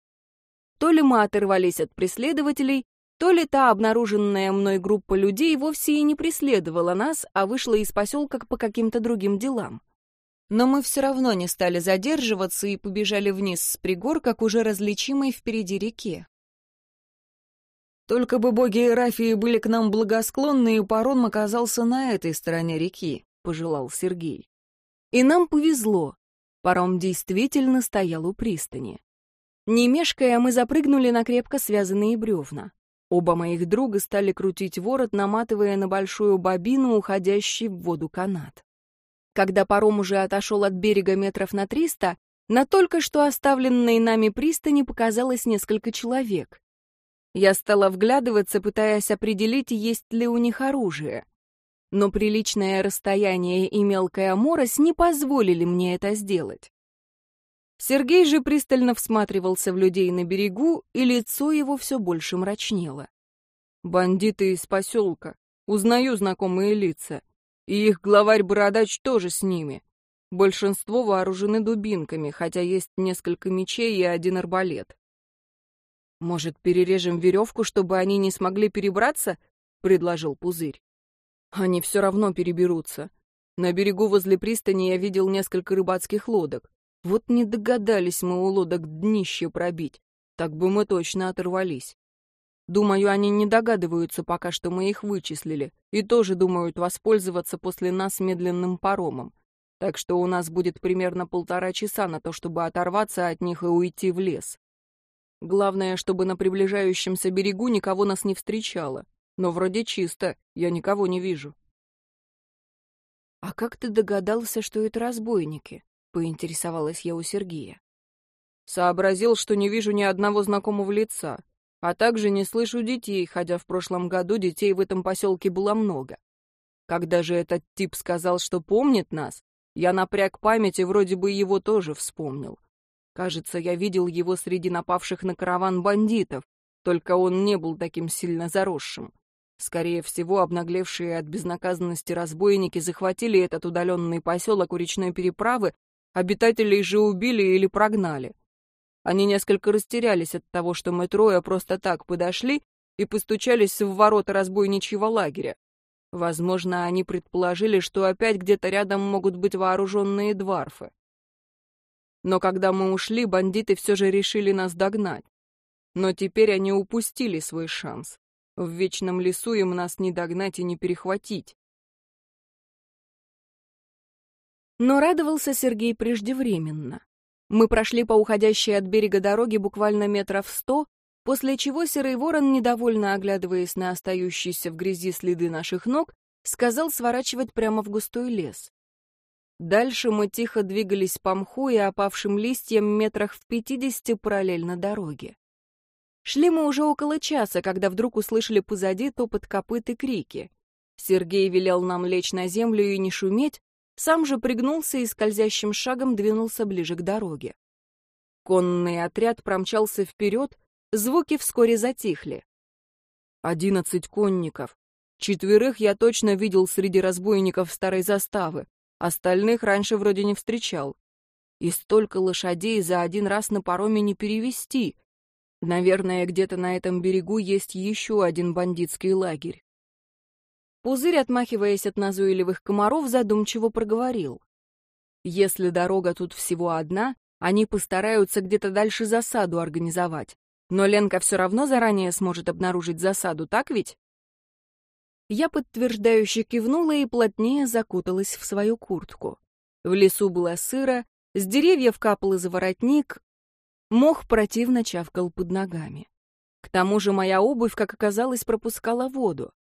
То ли мы оторвались от преследователей, то ли та обнаруженная мной группа людей вовсе и не преследовала нас, а вышла из поселка по каким-то другим делам. Но мы все равно не стали задерживаться и побежали вниз с пригорка к уже различимой впереди реке. Только бы боги Эрафии были к нам благосклонны, и паром оказался на этой стороне реки, — пожелал Сергей. И нам повезло. Паром действительно стоял у пристани. Не мешкая, мы запрыгнули на крепко связанные бревна. Оба моих друга стали крутить ворот, наматывая на большую бобину, уходящий в воду канат. Когда паром уже отошел от берега метров на триста, на только что оставленной нами пристани показалось несколько человек. Я стала вглядываться, пытаясь определить, есть ли у них оружие. Но приличное расстояние и мелкая морось не позволили мне это сделать. Сергей же пристально всматривался в людей на берегу, и лицо его все больше мрачнело. «Бандиты из поселка. Узнаю знакомые лица. И их главарь-бородач тоже с ними. Большинство вооружены дубинками, хотя есть несколько мечей и один арбалет. «Может, перережем веревку, чтобы они не смогли перебраться?» — предложил Пузырь. «Они все равно переберутся. На берегу возле пристани я видел несколько рыбацких лодок. Вот не догадались мы у лодок днище пробить. Так бы мы точно оторвались. Думаю, они не догадываются пока, что мы их вычислили, и тоже думают воспользоваться после нас медленным паромом. Так что у нас будет примерно полтора часа на то, чтобы оторваться от них и уйти в лес. Главное, чтобы на приближающемся берегу никого нас не встречало. Но вроде чисто, я никого не вижу. «А как ты догадался, что это разбойники?» — поинтересовалась я у Сергея. Сообразил, что не вижу ни одного знакомого лица, а также не слышу детей, хотя в прошлом году детей в этом поселке было много. Когда же этот тип сказал, что помнит нас, я напряг память и вроде бы его тоже вспомнил. Кажется, я видел его среди напавших на караван бандитов, только он не был таким сильно заросшим. Скорее всего, обнаглевшие от безнаказанности разбойники захватили этот удаленный поселок у речной переправы, обитателей же убили или прогнали. Они несколько растерялись от того, что мы трое просто так подошли и постучались в ворота разбойничьего лагеря. Возможно, они предположили, что опять где-то рядом могут быть вооруженные дварфы. Но когда мы ушли, бандиты все же решили нас догнать. Но теперь они упустили свой шанс. В вечном лесу им нас не догнать и не перехватить. Но радовался Сергей преждевременно. Мы прошли по уходящей от берега дороге буквально метров сто, после чего Серый Ворон, недовольно оглядываясь на остающиеся в грязи следы наших ног, сказал сворачивать прямо в густой лес. Дальше мы тихо двигались по мху и опавшим листьям метрах в пятидесяти параллельно дороге. Шли мы уже около часа, когда вдруг услышали позади топот копыт и крики. Сергей велел нам лечь на землю и не шуметь, сам же пригнулся и скользящим шагом двинулся ближе к дороге. Конный отряд промчался вперед, звуки вскоре затихли. Одиннадцать конников. Четверых я точно видел среди разбойников старой заставы. Остальных раньше вроде не встречал. И столько лошадей за один раз на пароме не перевести. Наверное, где-то на этом берегу есть еще один бандитский лагерь. Пузырь, отмахиваясь от назойливых комаров, задумчиво проговорил. Если дорога тут всего одна, они постараются где-то дальше засаду организовать. Но Ленка все равно заранее сможет обнаружить засаду, так ведь? Я подтверждающе кивнула и плотнее закуталась в свою куртку. В лесу было сыро, с деревьев капал из воротник. Мох противно чавкал под ногами. К тому же моя обувь, как оказалось, пропускала воду.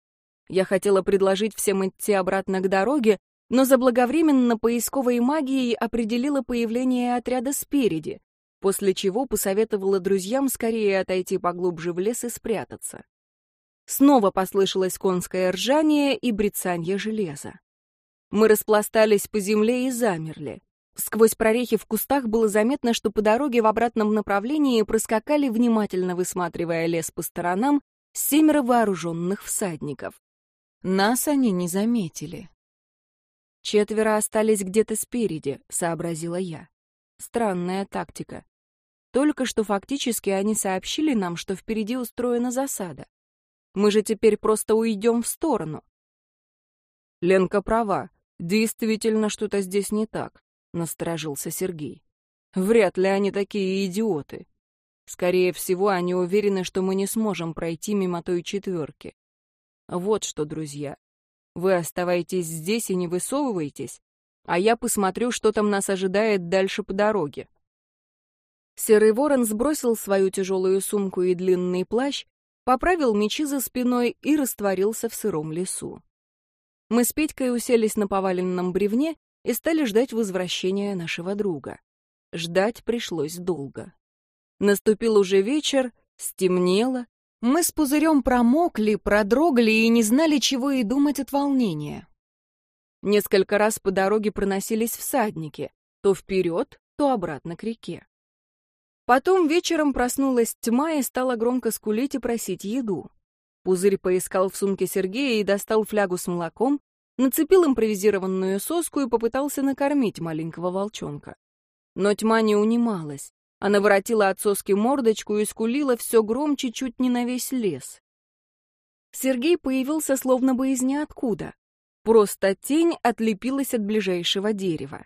Я хотела предложить всем идти обратно к дороге, но заблаговременно поисковой магией определила появление отряда спереди, после чего посоветовала друзьям скорее отойти поглубже в лес и спрятаться. Снова послышалось конское ржание и брецанье железа. Мы распластались по земле и замерли. Сквозь прорехи в кустах было заметно, что по дороге в обратном направлении проскакали, внимательно высматривая лес по сторонам, семеро вооруженных всадников. Нас они не заметили. «Четверо остались где-то спереди», — сообразила я. Странная тактика. Только что фактически они сообщили нам, что впереди устроена засада. Мы же теперь просто уйдем в сторону. Ленка права. Действительно, что-то здесь не так, насторожился Сергей. Вряд ли они такие идиоты. Скорее всего, они уверены, что мы не сможем пройти мимо той четверки. Вот что, друзья. Вы оставайтесь здесь и не высовывайтесь, а я посмотрю, что там нас ожидает дальше по дороге. Серый ворон сбросил свою тяжелую сумку и длинный плащ поправил мечи за спиной и растворился в сыром лесу. Мы с Петькой уселись на поваленном бревне и стали ждать возвращения нашего друга. Ждать пришлось долго. Наступил уже вечер, стемнело, мы с пузырем промокли, продрогли и не знали, чего и думать от волнения. Несколько раз по дороге проносились всадники, то вперед, то обратно к реке. Потом вечером проснулась тьма и стала громко скулить и просить еду. Пузырь поискал в сумке Сергея и достал флягу с молоком, нацепил импровизированную соску и попытался накормить маленького волчонка. Но тьма не унималась. Она воротила от соски мордочку и скулила все громче чуть не на весь лес. Сергей появился словно бы из ниоткуда. Просто тень отлепилась от ближайшего дерева.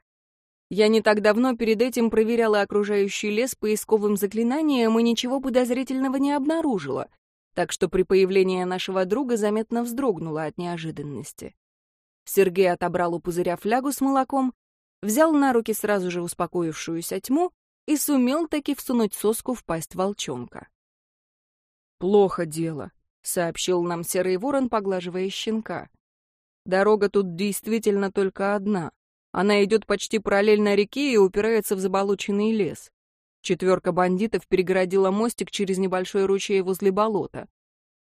Я не так давно перед этим проверяла окружающий лес поисковым заклинанием и ничего подозрительного не обнаружила, так что при появлении нашего друга заметно вздрогнула от неожиданности. Сергей отобрал у пузыря флягу с молоком, взял на руки сразу же успокоившуюся тьму и сумел таки всунуть соску в пасть волчонка. «Плохо дело», — сообщил нам серый ворон, поглаживая щенка. «Дорога тут действительно только одна. Она идет почти параллельно реке и упирается в заболоченный лес. Четверка бандитов перегородила мостик через небольшой ручей возле болота.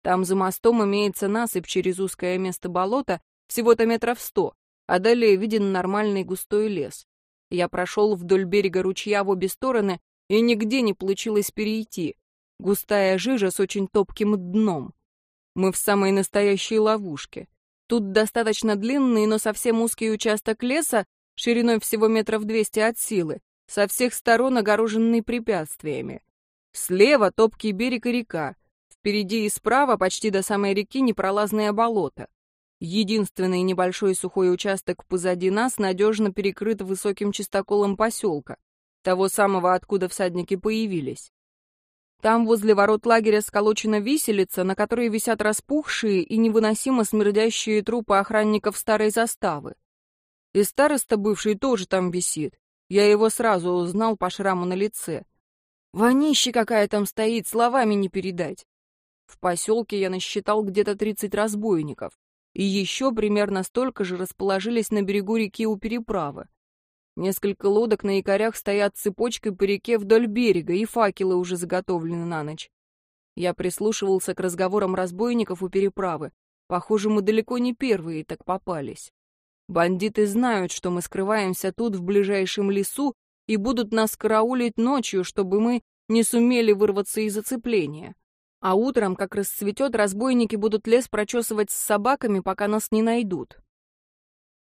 Там за мостом имеется насыпь через узкое место болота, всего-то метров сто, а далее виден нормальный густой лес. Я прошел вдоль берега ручья в обе стороны, и нигде не получилось перейти. Густая жижа с очень топким дном. Мы в самой настоящей ловушке. Тут достаточно длинный, но совсем узкий участок леса, шириной всего метров двести от силы, со всех сторон огороженный препятствиями. Слева топкий берег и река, впереди и справа почти до самой реки непролазное болото. Единственный небольшой сухой участок позади нас надежно перекрыт высоким чистоколом поселка, того самого, откуда всадники появились. Там возле ворот лагеря сколочена виселица, на которой висят распухшие и невыносимо смердящие трупы охранников старой заставы. И староста бывший тоже там висит. Я его сразу узнал по шраму на лице. Вонище какая там стоит, словами не передать. В поселке я насчитал где-то 30 разбойников. И еще примерно столько же расположились на берегу реки у переправы. Несколько лодок на якорях стоят цепочкой по реке вдоль берега, и факелы уже заготовлены на ночь. Я прислушивался к разговорам разбойников у переправы. Похоже, мы далеко не первые так попались. Бандиты знают, что мы скрываемся тут, в ближайшем лесу, и будут нас караулить ночью, чтобы мы не сумели вырваться из зацепления. А утром, как расцветет, разбойники будут лес прочесывать с собаками, пока нас не найдут.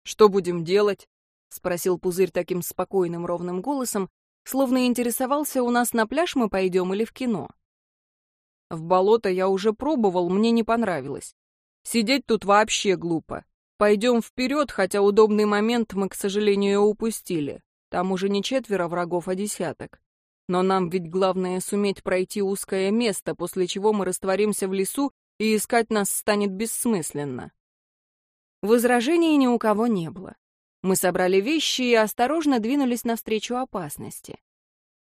«Что будем делать?» — спросил Пузырь таким спокойным ровным голосом, словно интересовался, у нас на пляж мы пойдем или в кино. В болото я уже пробовал, мне не понравилось. Сидеть тут вообще глупо. Пойдем вперед, хотя удобный момент мы, к сожалению, упустили. Там уже не четверо врагов, а десяток. Но нам ведь главное суметь пройти узкое место, после чего мы растворимся в лесу, и искать нас станет бессмысленно. Возражений ни у кого не было. Мы собрали вещи и осторожно двинулись навстречу опасности.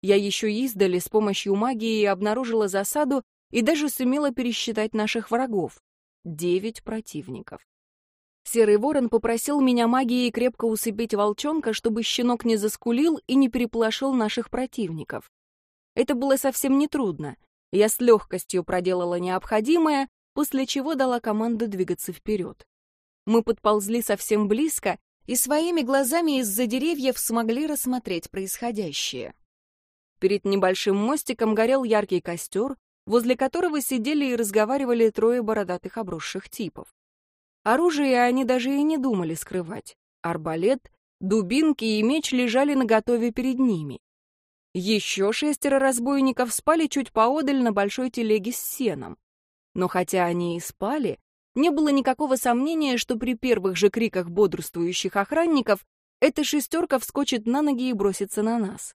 Я еще издали с помощью магии обнаружила засаду и даже сумела пересчитать наших врагов. Девять противников. Серый ворон попросил меня магией крепко усыпить волчонка, чтобы щенок не заскулил и не переплашил наших противников. Это было совсем нетрудно. Я с легкостью проделала необходимое, после чего дала команду двигаться вперед. Мы подползли совсем близко и своими глазами из-за деревьев смогли рассмотреть происходящее. Перед небольшим мостиком горел яркий костер, возле которого сидели и разговаривали трое бородатых обросших типов. Оружие они даже и не думали скрывать. Арбалет, дубинки и меч лежали наготове перед ними. Еще шестеро разбойников спали чуть поодаль на большой телеге с сеном. Но хотя они и спали, не было никакого сомнения, что при первых же криках бодрствующих охранников эта шестерка вскочит на ноги и бросится на нас.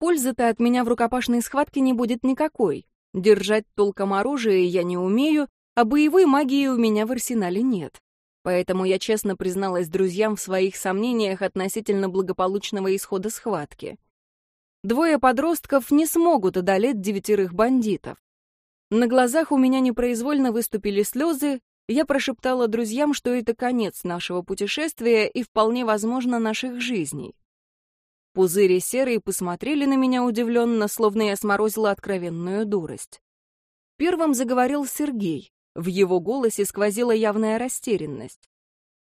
Пользы-то от меня в рукопашной схватке не будет никакой. Держать толком оружие я не умею, а боевой магии у меня в арсенале нет. Поэтому я честно призналась друзьям в своих сомнениях относительно благополучного исхода схватки. Двое подростков не смогут одолеть девятерых бандитов. На глазах у меня непроизвольно выступили слезы, я прошептала друзьям, что это конец нашего путешествия и вполне возможно наших жизней. Пузыри и Серый посмотрели на меня удивленно, словно я сморозила откровенную дурость. Первым заговорил Сергей. В его голосе сквозила явная растерянность.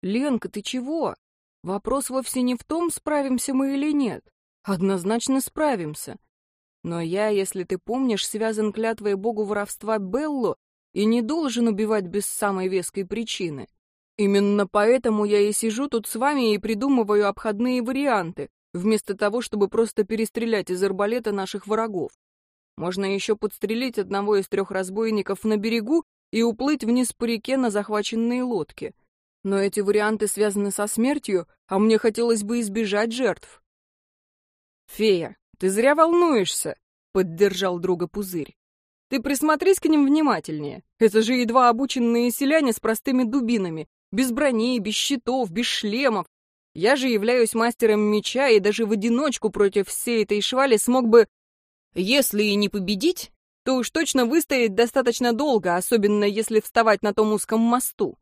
«Ленка, ты чего? Вопрос вовсе не в том, справимся мы или нет. Однозначно справимся. Но я, если ты помнишь, связан клятвой богу воровства Беллу и не должен убивать без самой веской причины. Именно поэтому я и сижу тут с вами и придумываю обходные варианты, вместо того, чтобы просто перестрелять из арбалета наших врагов. Можно еще подстрелить одного из трех разбойников на берегу и уплыть вниз по реке на захваченные лодки. Но эти варианты связаны со смертью, а мне хотелось бы избежать жертв. «Фея, ты зря волнуешься», — поддержал друга Пузырь. «Ты присмотрись к ним внимательнее. Это же едва обученные селяне с простыми дубинами, без брони, без щитов, без шлемов. Я же являюсь мастером меча и даже в одиночку против всей этой швали смог бы, если и не победить, то уж точно выстоять достаточно долго, особенно если вставать на том узком мосту.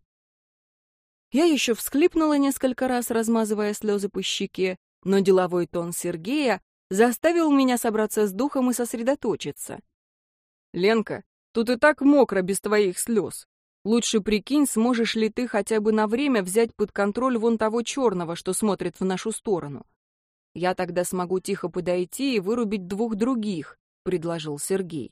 Я еще всхлипнула несколько раз, размазывая слезы по щеке, но деловой тон Сергея заставил меня собраться с духом и сосредоточиться. «Ленка, тут и так мокро без твоих слез. Лучше прикинь, сможешь ли ты хотя бы на время взять под контроль вон того черного, что смотрит в нашу сторону. Я тогда смогу тихо подойти и вырубить двух других, предложил Сергей.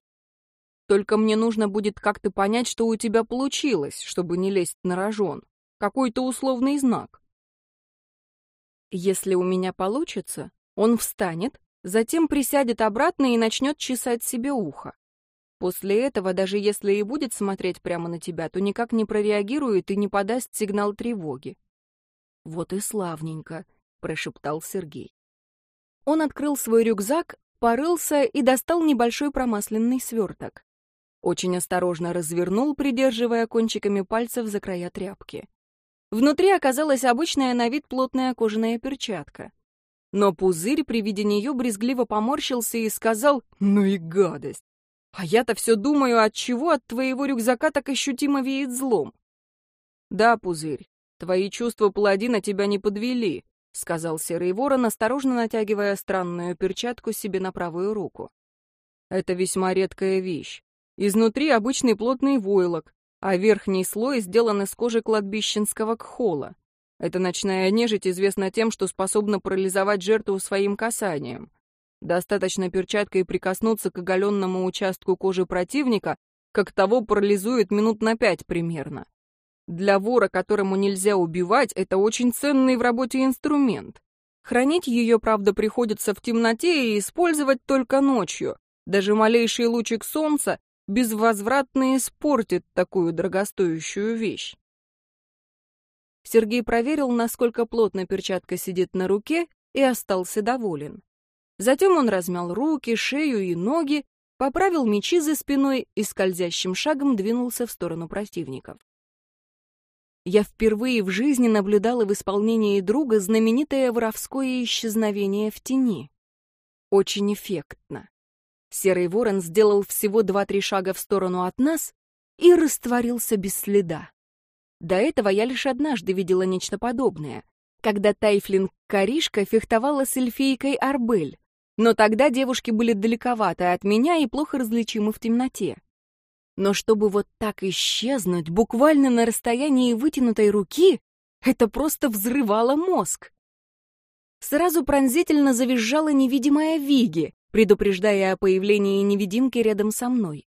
Только мне нужно будет как-то понять, что у тебя получилось, чтобы не лезть на рожон. Какой-то условный знак. Если у меня получится, он встанет, затем присядет обратно и начнет чесать себе ухо. После этого, даже если и будет смотреть прямо на тебя, то никак не прореагирует и не подаст сигнал тревоги. «Вот и славненько», — прошептал Сергей. Он открыл свой рюкзак, порылся и достал небольшой промасленный сверток. Очень осторожно развернул, придерживая кончиками пальцев за края тряпки. Внутри оказалась обычная на вид плотная кожаная перчатка. Но пузырь при виде нее брезгливо поморщился и сказал «Ну и гадость! А я-то все думаю, от чего от твоего рюкзака так ощутимо веет злом. Да, Пузырь, твои чувства паладина тебя не подвели, сказал Серый Ворон, осторожно натягивая странную перчатку себе на правую руку. Это весьма редкая вещь. Изнутри обычный плотный войлок, а верхний слой сделан из кожи кладбищенского кхола. Эта ночная нежить известна тем, что способна парализовать жертву своим касанием. Достаточно перчаткой прикоснуться к оголенному участку кожи противника, как того парализует минут на пять примерно. Для вора, которому нельзя убивать, это очень ценный в работе инструмент. Хранить ее, правда, приходится в темноте и использовать только ночью. Даже малейший лучик солнца безвозвратно испортит такую дорогостоящую вещь. Сергей проверил, насколько плотно перчатка сидит на руке, и остался доволен. Затем он размял руки, шею и ноги, поправил мечи за спиной и скользящим шагом двинулся в сторону противников. Я впервые в жизни наблюдала в исполнении друга знаменитое воровское исчезновение в тени. очень эффектно. Серый ворон сделал всего два-три шага в сторону от нас и растворился без следа. До этого я лишь однажды видела нечто подобное, когда Тайфлинг-коришка фехтовала с эльфийкой Арбель, но тогда девушки были далековаты от меня и плохо различимы в темноте. Но чтобы вот так исчезнуть, буквально на расстоянии вытянутой руки, это просто взрывало мозг. Сразу пронзительно завизжала невидимая Виги, предупреждая о появлении невидимки рядом со мной.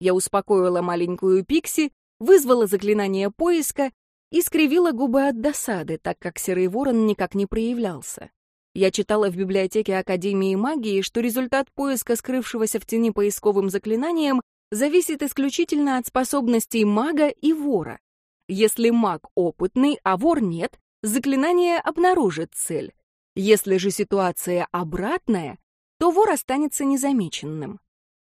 Я успокоила маленькую Пикси, вызвала заклинание поиска и скривила губы от досады, так как Серый Ворон никак не проявлялся. Я читала в библиотеке Академии магии, что результат поиска скрывшегося в тени поисковым заклинанием зависит исключительно от способностей мага и вора. Если маг опытный, а вор нет, заклинание обнаружит цель. Если же ситуация обратная, то вор останется незамеченным.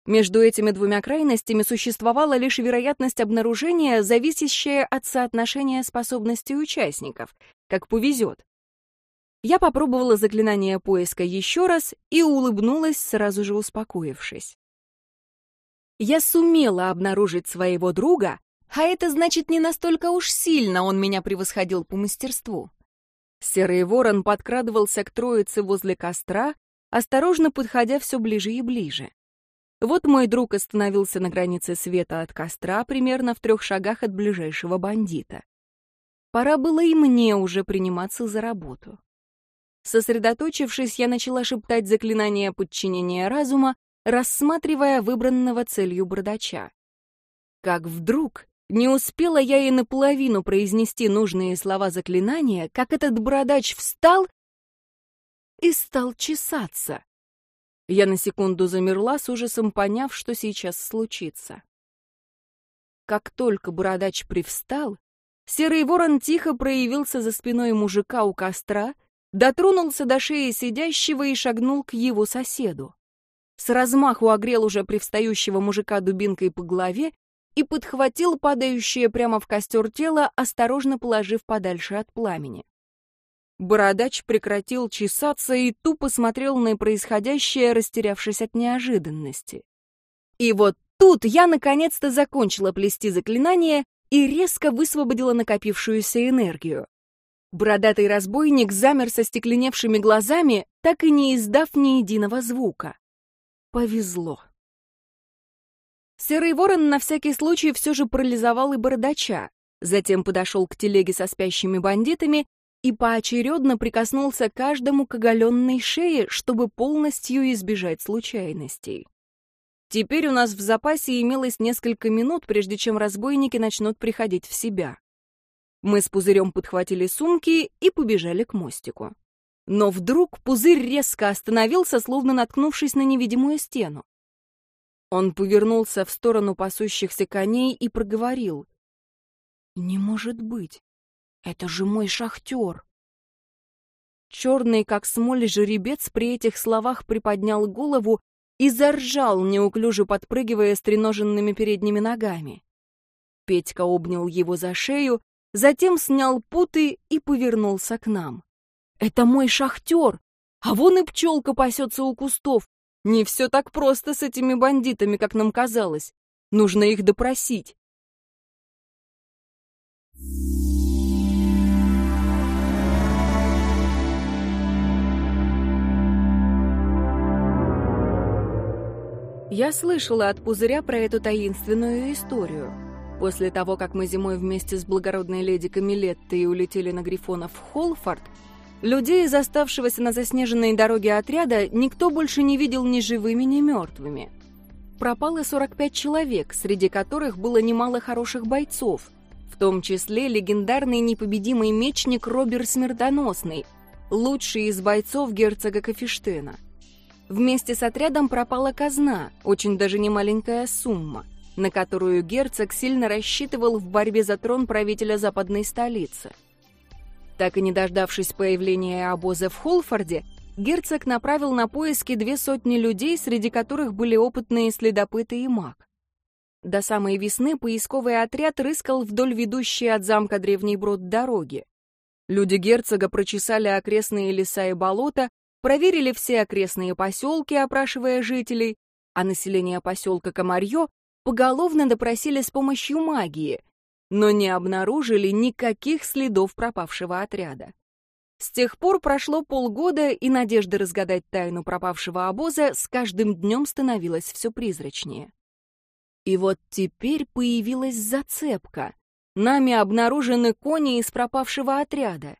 Между этими двумя крайностями существовала лишь вероятность обнаружения, зависящая от соотношения способностей участников, как повезет. Я попробовала заклинание поиска еще раз и улыбнулась, сразу же успокоившись. Я сумела обнаружить своего друга, а это значит, не настолько уж сильно он меня превосходил по мастерству. Серый ворон подкрадывался к троице возле костра, осторожно подходя все ближе и ближе. Вот мой друг остановился на границе света от костра, примерно в трех шагах от ближайшего бандита. Пора было и мне уже приниматься за работу. Сосредоточившись, я начала шептать заклинание подчинения разума, рассматривая выбранного целью бородача. Как вдруг не успела я и наполовину произнести нужные слова заклинания, как этот бородач встал и стал чесаться. Я на секунду замерла, с ужасом поняв, что сейчас случится. Как только бородач привстал, серый ворон тихо проявился за спиной мужика у костра, дотронулся до шеи сидящего и шагнул к его соседу. С размаху огрел уже привстающего мужика дубинкой по голове и подхватил падающее прямо в костер тело, осторожно положив подальше от пламени. Бородач прекратил чесаться и тупо смотрел на происходящее, растерявшись от неожиданности. И вот тут я наконец-то закончила плести заклинание и резко высвободила накопившуюся энергию. Бородатый разбойник замер со стекленевшими глазами, так и не издав ни единого звука. Повезло. Серый ворон на всякий случай все же парализовал и бородача, затем подошел к телеге со спящими бандитами и поочередно прикоснулся каждому к оголенной шее, чтобы полностью избежать случайностей. Теперь у нас в запасе имелось несколько минут, прежде чем разбойники начнут приходить в себя. Мы с пузырем подхватили сумки и побежали к мостику. Но вдруг пузырь резко остановился, словно наткнувшись на невидимую стену. Он повернулся в сторону пасущихся коней и проговорил. «Не может быть! Это же мой шахтер. Черный, как смоль, жеребец при этих словах приподнял голову и заржал, неуклюже подпрыгивая стреноженными передними ногами. Петька обнял его за шею, затем снял путы и повернулся к нам. «Это мой шахтер! А вон и пчелка пасется у кустов! Не все так просто с этими бандитами, как нам казалось. Нужно их допросить. Я слышала от Пузыря про эту таинственную историю. После того, как мы зимой вместе с благородной леди Камилеттой улетели на Грифонов в Холфорд, людей из оставшегося на заснеженной дороге отряда никто больше не видел ни живыми, ни мертвыми. Пропало 45 человек, среди которых было немало хороших бойцов, в том числе легендарный непобедимый мечник Робер Смертоносный, лучший из бойцов герцога Кафештена. Вместе с отрядом пропала казна, очень даже немаленькая сумма, на которую герцог сильно рассчитывал в борьбе за трон правителя западной столицы. Так и не дождавшись появления обоза в Холфорде, герцог направил на поиски две сотни людей, среди которых были опытные следопыты и маг. До самой весны поисковый отряд рыскал вдоль ведущей от замка Древний Брод дороги. Люди герцога прочесали окрестные леса и болота, проверили все окрестные поселки, опрашивая жителей, а население поселка Комарье поголовно допросили с помощью магии, но не обнаружили никаких следов пропавшего отряда. С тех пор прошло полгода, и надежда разгадать тайну пропавшего обоза с каждым днем становилась все призрачнее. И вот теперь появилась зацепка. Нами обнаружены кони из пропавшего отряда.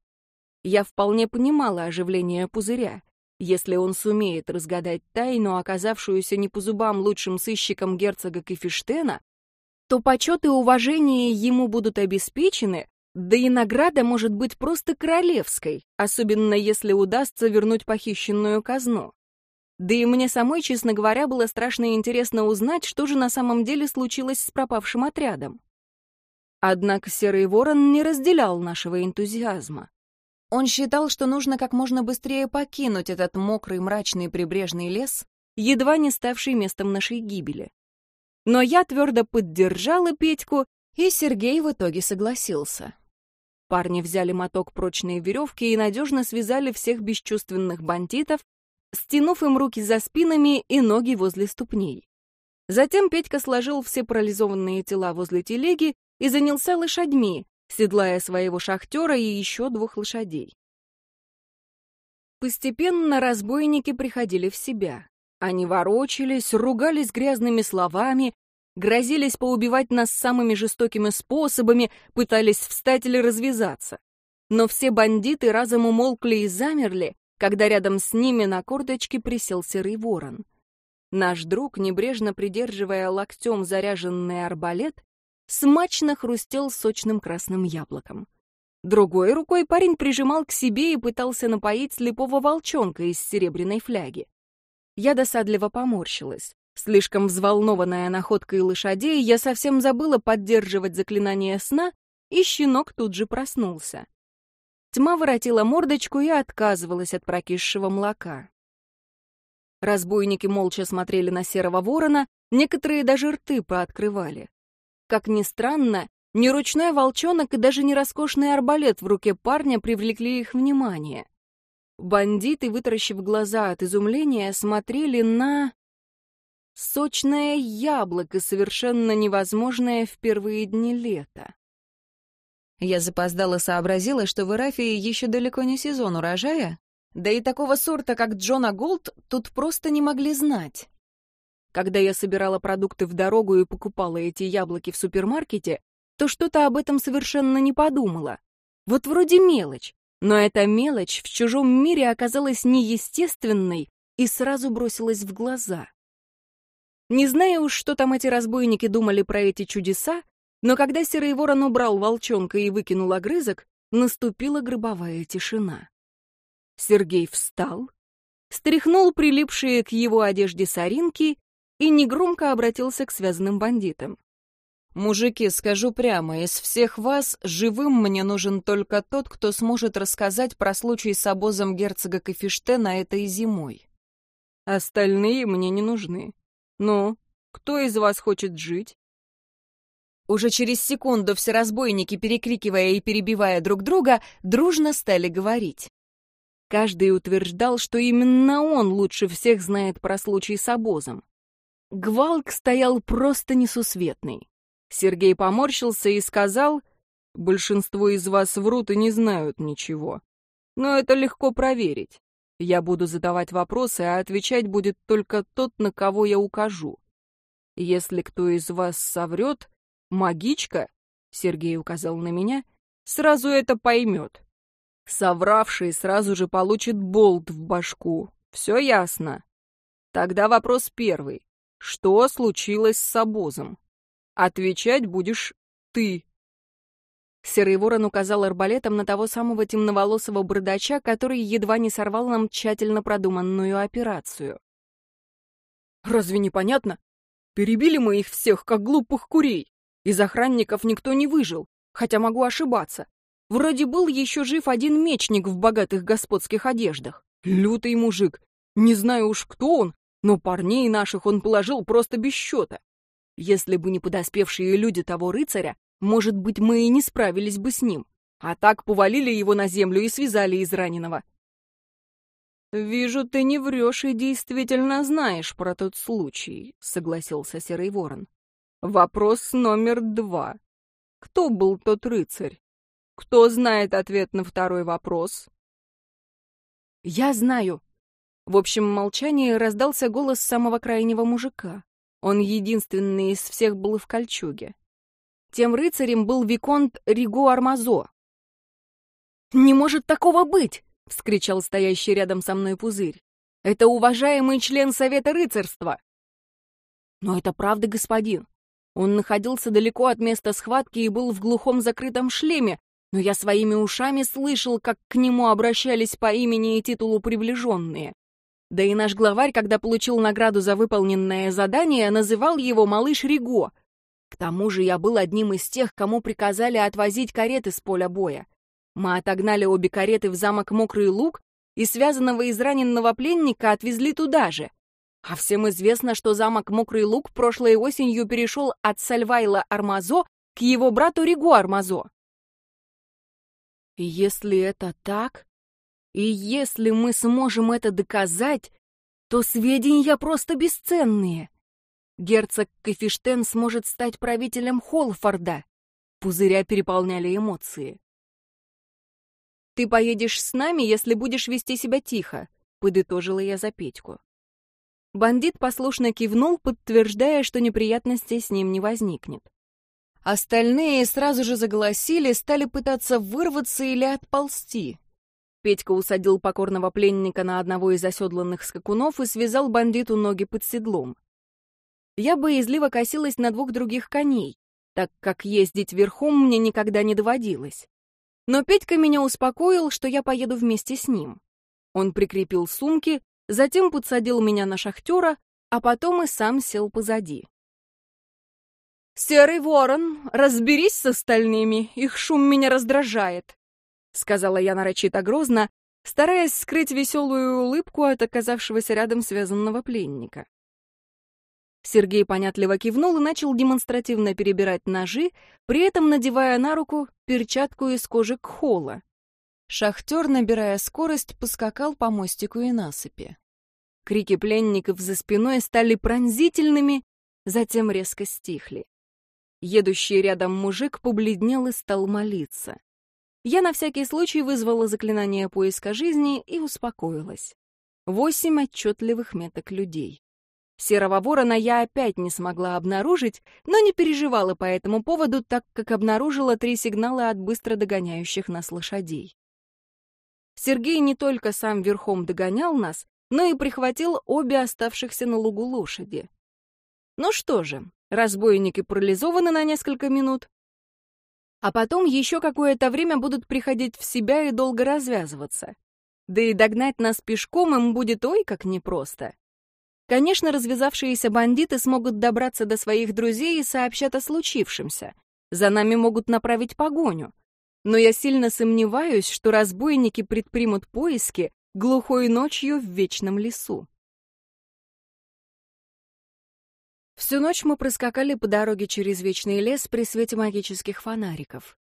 Я вполне понимала оживление пузыря. Если он сумеет разгадать тайну, оказавшуюся не по зубам лучшим сыщиком герцога Кефиштена, то почет и уважение ему будут обеспечены, да и награда может быть просто королевской, особенно если удастся вернуть похищенную казну. Да и мне самой, честно говоря, было страшно интересно узнать, что же на самом деле случилось с пропавшим отрядом. Однако Серый Ворон не разделял нашего энтузиазма. Он считал, что нужно как можно быстрее покинуть этот мокрый мрачный прибрежный лес, едва не ставший местом нашей гибели. Но я твердо поддержала Петьку, и Сергей в итоге согласился. Парни взяли моток прочной веревки и надежно связали всех бесчувственных бандитов, стянув им руки за спинами и ноги возле ступней. Затем Петька сложил все парализованные тела возле телеги и занялся лошадьми, седлая своего шахтера и еще двух лошадей. Постепенно разбойники приходили в себя. Они ворочались, ругались грязными словами, грозились поубивать нас самыми жестокими способами, пытались встать или развязаться. Но все бандиты разом умолкли и замерли, когда рядом с ними на корточке присел серый ворон. Наш друг, небрежно придерживая локтем заряженный арбалет, смачно хрустел сочным красным яблоком. Другой рукой парень прижимал к себе и пытался напоить слепого волчонка из серебряной фляги. Я досадливо поморщилась. Слишком взволнованная находкой лошадей, я совсем забыла поддерживать заклинание сна, и щенок тут же проснулся. Тьма воротила мордочку и отказывалась от прокисшего молока. Разбойники молча смотрели на серого ворона, некоторые даже рты пооткрывали. Как ни странно, ни ручной волчонок и даже не роскошный арбалет в руке парня привлекли их внимание. Бандиты, вытаращив глаза от изумления, смотрели на... Сочное яблоко, совершенно невозможное в первые дни лета. Я запоздала сообразила, что в Ирафии еще далеко не сезон урожая, да и такого сорта, как Джона Голд, тут просто не могли знать. Когда я собирала продукты в дорогу и покупала эти яблоки в супермаркете, то что-то об этом совершенно не подумала. Вот вроде мелочь, но эта мелочь в чужом мире оказалась неестественной и сразу бросилась в глаза. Не знаю уж, что там эти разбойники думали про эти чудеса, но когда серый ворон убрал волчонка и выкинул огрызок, наступила гробовая тишина. Сергей встал, стряхнул прилипшие к его одежде соринки и негромко обратился к связанным бандитам. «Мужики, скажу прямо, из всех вас живым мне нужен только тот, кто сможет рассказать про случай с обозом герцога Кафештена этой зимой. Остальные мне не нужны. Ну, кто из вас хочет жить?» Уже через секунду все разбойники, перекрикивая и перебивая друг друга, дружно стали говорить. Каждый утверждал, что именно он лучше всех знает про случай с обозом. Гвалк стоял просто несусветный. Сергей поморщился и сказал, «Большинство из вас врут и не знают ничего. Но это легко проверить. Я буду задавать вопросы, а отвечать будет только тот, на кого я укажу. Если кто из вас соврет, магичка, Сергей указал на меня, сразу это поймет. Совравший сразу же получит болт в башку. Все ясно? Тогда вопрос первый. Что случилось с обозом? Отвечать будешь ты. Серый ворон указал арбалетом на того самого темноволосого бардача, который едва не сорвал нам тщательно продуманную операцию. «Разве непонятно? Перебили мы их всех, как глупых курей. Из охранников никто не выжил, хотя могу ошибаться. Вроде был еще жив один мечник в богатых господских одеждах. Лютый мужик. Не знаю уж, кто он, но парней наших он положил просто без счета. Если бы не подоспевшие люди того рыцаря, может быть, мы и не справились бы с ним. А так повалили его на землю и связали израненного. «Вижу, ты не врешь и действительно знаешь про тот случай», — согласился Серый Ворон. «Вопрос номер два. Кто был тот рыцарь? Кто знает ответ на второй вопрос?» «Я знаю». В общем молчании раздался голос самого крайнего мужика. Он единственный из всех был в кольчуге. Тем рыцарем был Виконт Риго Армазо. «Не может такого быть!» — вскричал стоящий рядом со мной пузырь. «Это уважаемый член Совета рыцарства!» «Но это правда, господин. Он находился далеко от места схватки и был в глухом закрытом шлеме, но я своими ушами слышал, как к нему обращались по имени и титулу приближенные. Да и наш главарь, когда получил награду за выполненное задание, называл его «Малыш Риго». К тому же я был одним из тех, кому приказали отвозить кареты с поля боя. Мы отогнали обе кареты в замок Мокрый Луг и связанного израненного пленника отвезли туда же. А всем известно, что замок Мокрый Луг прошлой осенью перешел от Сальвайла Армазо к его брату Ригу Армазо. Если это так, и если мы сможем это доказать, то сведения просто бесценные. Герцог Кафиштен сможет стать правителем Холфорда. Пузыря переполняли эмоции. «Ты поедешь с нами, если будешь вести себя тихо», — подытожила я за Петьку. Бандит послушно кивнул, подтверждая, что неприятностей с ним не возникнет. Остальные сразу же заголосили, стали пытаться вырваться или отползти. Петька усадил покорного пленника на одного из оседланных скакунов и связал бандиту ноги под седлом. Я боязливо косилась на двух других коней, так как ездить верхом мне никогда не доводилось. Но Петька меня успокоил, что я поеду вместе с ним. Он прикрепил сумки, затем подсадил меня на шахтера, а потом и сам сел позади. «Серый ворон, разберись с остальными, их шум меня раздражает», — сказала я нарочито грозно, стараясь скрыть веселую улыбку от оказавшегося рядом связанного пленника. Сергей понятливо кивнул и начал демонстративно перебирать ножи, при этом надевая на руку перчатку из кожи кхола. Шахтер, набирая скорость, поскакал по мостику и насыпи. Крики пленников за спиной стали пронзительными, затем резко стихли. Едущий рядом мужик побледнел и стал молиться. Я на всякий случай вызвала заклинание поиска жизни и успокоилась. Восемь отчетливых меток людей. Серого ворона я опять не смогла обнаружить, но не переживала по этому поводу, так как обнаружила три сигнала от быстро догоняющих нас лошадей. Сергей не только сам верхом догонял нас, но и прихватил обе оставшихся на лугу лошади. Ну что же, разбойники парализованы на несколько минут, а потом еще какое-то время будут приходить в себя и долго развязываться. Да и догнать нас пешком им будет ой как непросто. Конечно, развязавшиеся бандиты смогут добраться до своих друзей и сообщат о случившемся. За нами могут направить погоню. Но я сильно сомневаюсь, что разбойники предпримут поиски глухой ночью в вечном лесу. Всю ночь мы проскакали по дороге через вечный лес при свете магических фонариков.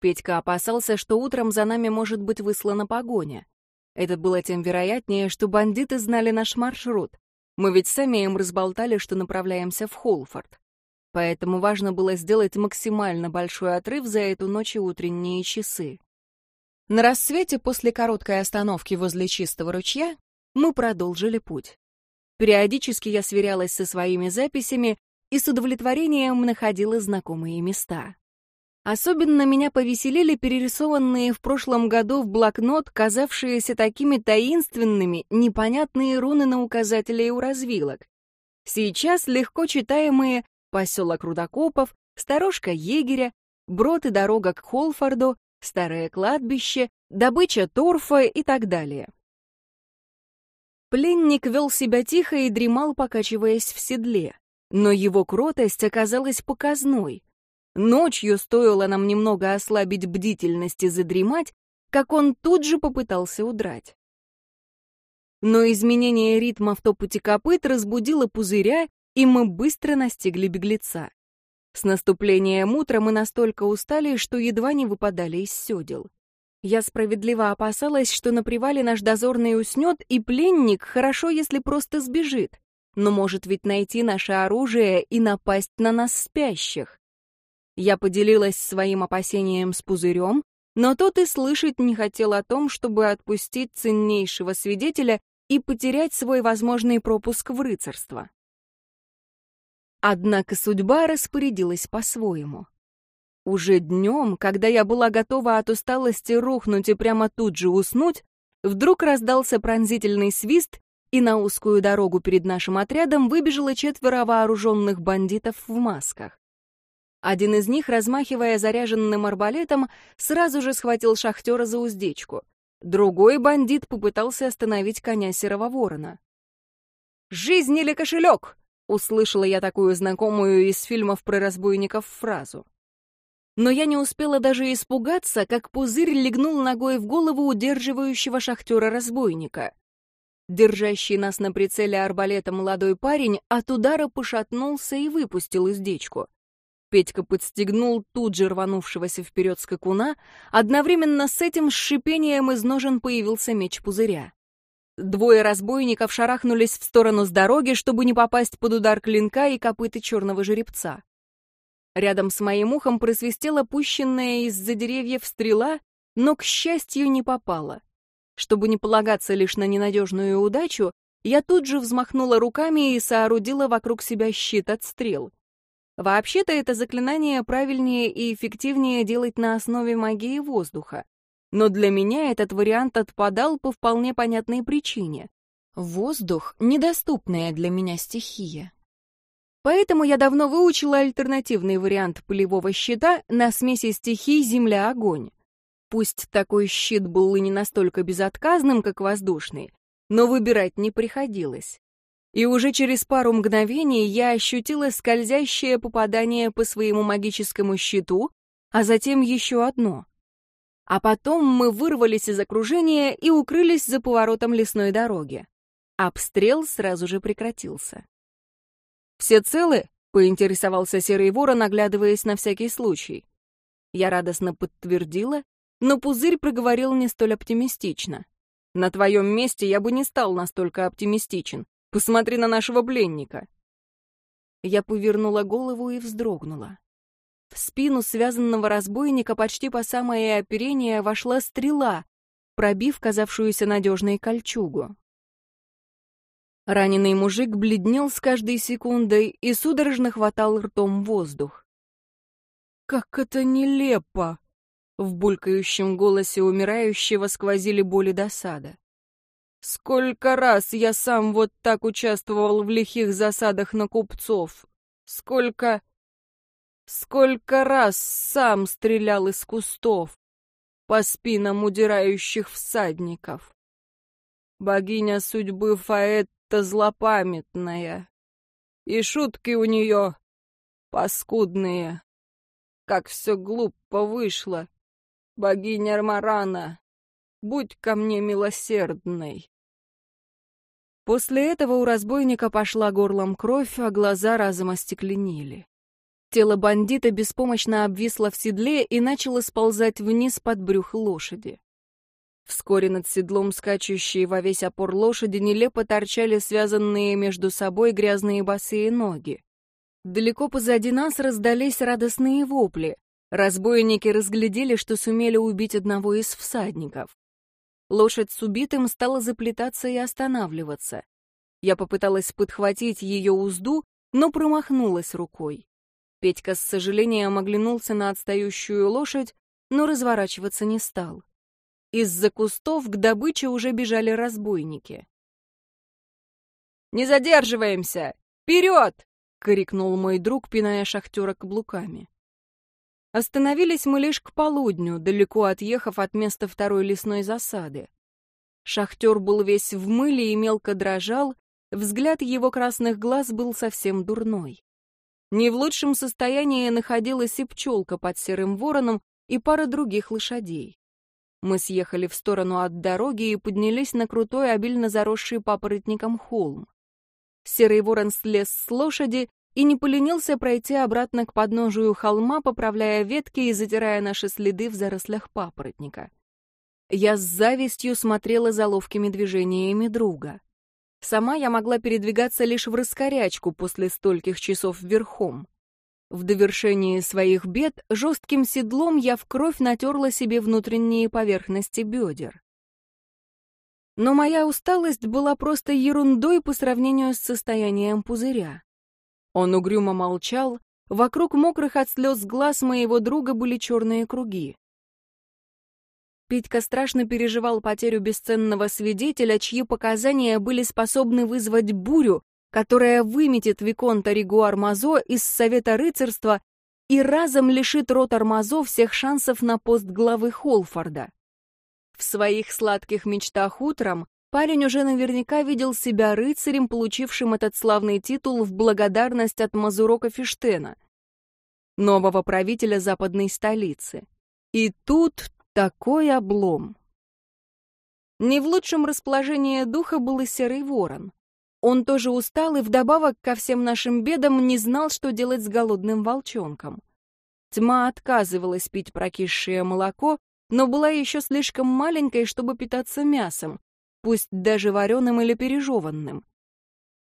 Петька опасался, что утром за нами может быть выслана погоня. Это было тем вероятнее, что бандиты знали наш маршрут, мы ведь сами им разболтали, что направляемся в Холфорд. Поэтому важно было сделать максимально большой отрыв за эту ночь и утренние часы. На рассвете, после короткой остановки возле чистого ручья, мы продолжили путь. Периодически я сверялась со своими записями и с удовлетворением находила знакомые места. Особенно меня повеселили перерисованные в прошлом году в блокнот, казавшиеся такими таинственными, непонятные руны на указателе у развилок. Сейчас легко читаемые поселок Рудокопов, сторожка егеря, брод и дорога к Холфорду, старое кладбище, добыча торфа и так далее. Пленник вел себя тихо и дремал, покачиваясь в седле, но его кротость оказалась показной — Ночью стоило нам немного ослабить бдительность и задремать, как он тут же попытался удрать. Но изменение ритма в топоте копыт разбудило пузыря, и мы быстро настигли беглеца. С наступлением утра мы настолько устали, что едва не выпадали из седел. Я справедливо опасалась, что на привале наш дозорный уснет, и пленник хорошо, если просто сбежит, но может ведь найти наше оружие и напасть на нас спящих. Я поделилась своим опасением с пузырем, но тот и слышать не хотел о том, чтобы отпустить ценнейшего свидетеля и потерять свой возможный пропуск в рыцарство. Однако судьба распорядилась по-своему. Уже днем, когда я была готова от усталости рухнуть и прямо тут же уснуть, вдруг раздался пронзительный свист, и на узкую дорогу перед нашим отрядом выбежало четверо вооруженных бандитов в масках. Один из них, размахивая заряженным арбалетом, сразу же схватил шахтера за уздечку. Другой бандит попытался остановить коня серого ворона. «Жизнь или кошелек?» — услышала я такую знакомую из фильмов про разбойников фразу. Но я не успела даже испугаться, как пузырь легнул ногой в голову удерживающего шахтера-разбойника. Держащий нас на прицеле арбалета молодой парень от удара пошатнулся и выпустил издечку. Петька подстегнул тут же рванувшегося вперед скакуна, одновременно с этим с шипением из ножен появился меч пузыря. Двое разбойников шарахнулись в сторону с дороги, чтобы не попасть под удар клинка и копыта черного жеребца. Рядом с моим ухом просвистела пущенная из-за деревьев стрела, но, к счастью, не попала. Чтобы не полагаться лишь на ненадежную удачу, я тут же взмахнула руками и соорудила вокруг себя щит от стрел. Вообще-то это заклинание правильнее и эффективнее делать на основе магии воздуха. Но для меня этот вариант отпадал по вполне понятной причине. Воздух — недоступная для меня стихия. Поэтому я давно выучила альтернативный вариант полевого щита на смеси стихий земля-огонь. Пусть такой щит был и не настолько безотказным, как воздушный, но выбирать не приходилось. И уже через пару мгновений я ощутила скользящее попадание по своему магическому щиту, а затем еще одно. А потом мы вырвались из окружения и укрылись за поворотом лесной дороги. Обстрел сразу же прекратился. «Все целы?» — поинтересовался Серый Ворон, оглядываясь на всякий случай. Я радостно подтвердила, но Пузырь проговорил не столь оптимистично. «На твоем месте я бы не стал настолько оптимистичен. Посмотри на нашего пленника». Я повернула голову и вздрогнула. В спину связанного разбойника почти по самое оперение вошла стрела, пробив казавшуюся надежной кольчугу. Раненый мужик бледнел с каждой секундой и судорожно хватал ртом воздух. «Как это нелепо!» В булькающем голосе умирающего сквозили боли досада. «Сколько раз я сам вот так участвовал в лихих засадах на купцов! Сколько... Сколько раз сам стрелял из кустов по спинам удирающих всадников! Богиня судьбы Фаэт будто злопамятная. И шутки у нее паскудные. Как все глупо вышло. Богиня Армарана, будь ко мне милосердной. После этого у разбойника пошла горлом кровь, а глаза разом остекленели. Тело бандита беспомощно обвисло в седле и начало сползать вниз под брюх лошади. Вскоре над седлом скачущие во весь опор лошади нелепо торчали связанные между собой грязные босые ноги. Далеко позади нас раздались радостные вопли. Разбойники разглядели, что сумели убить одного из всадников. Лошадь с убитым стала заплетаться и останавливаться. Я попыталась подхватить ее узду, но промахнулась рукой. Петька с сожалением оглянулся на отстающую лошадь, но разворачиваться не стал. Из-за кустов к добыче уже бежали разбойники. «Не задерживаемся! Вперед!» — крикнул мой друг, пиная шахтера каблуками. Остановились мы лишь к полудню, далеко отъехав от места второй лесной засады. Шахтер был весь в мыле и мелко дрожал, взгляд его красных глаз был совсем дурной. Не в лучшем состоянии находилась и пчелка под серым вороном, и пара других лошадей. Мы съехали в сторону от дороги и поднялись на крутой, обильно заросший папоротником холм. Серый ворон слез с лошади и не поленился пройти обратно к подножию холма, поправляя ветки и затирая наши следы в зарослях папоротника. Я с завистью смотрела за ловкими движениями друга. Сама я могла передвигаться лишь в раскорячку после стольких часов верхом. В довершении своих бед жестким седлом я в кровь натерла себе внутренние поверхности бедер. Но моя усталость была просто ерундой по сравнению с состоянием пузыря. Он угрюмо молчал, вокруг мокрых от слез глаз моего друга были черные круги. Петька страшно переживал потерю бесценного свидетеля, чьи показания были способны вызвать бурю, которая выметит Виконта Ригуар Мазо из Совета рыцарства и разом лишит рот Армазо всех шансов на пост главы Холфорда. В своих сладких мечтах утром парень уже наверняка видел себя рыцарем, получившим этот славный титул в благодарность от Мазурока Фиштена, нового правителя западной столицы. И тут такой облом. Не в лучшем расположении духа был и Серый Ворон. Он тоже устал и вдобавок ко всем нашим бедам не знал, что делать с голодным волчонком. Тьма отказывалась пить прокисшее молоко, но была еще слишком маленькой, чтобы питаться мясом, пусть даже вареным или пережеванным.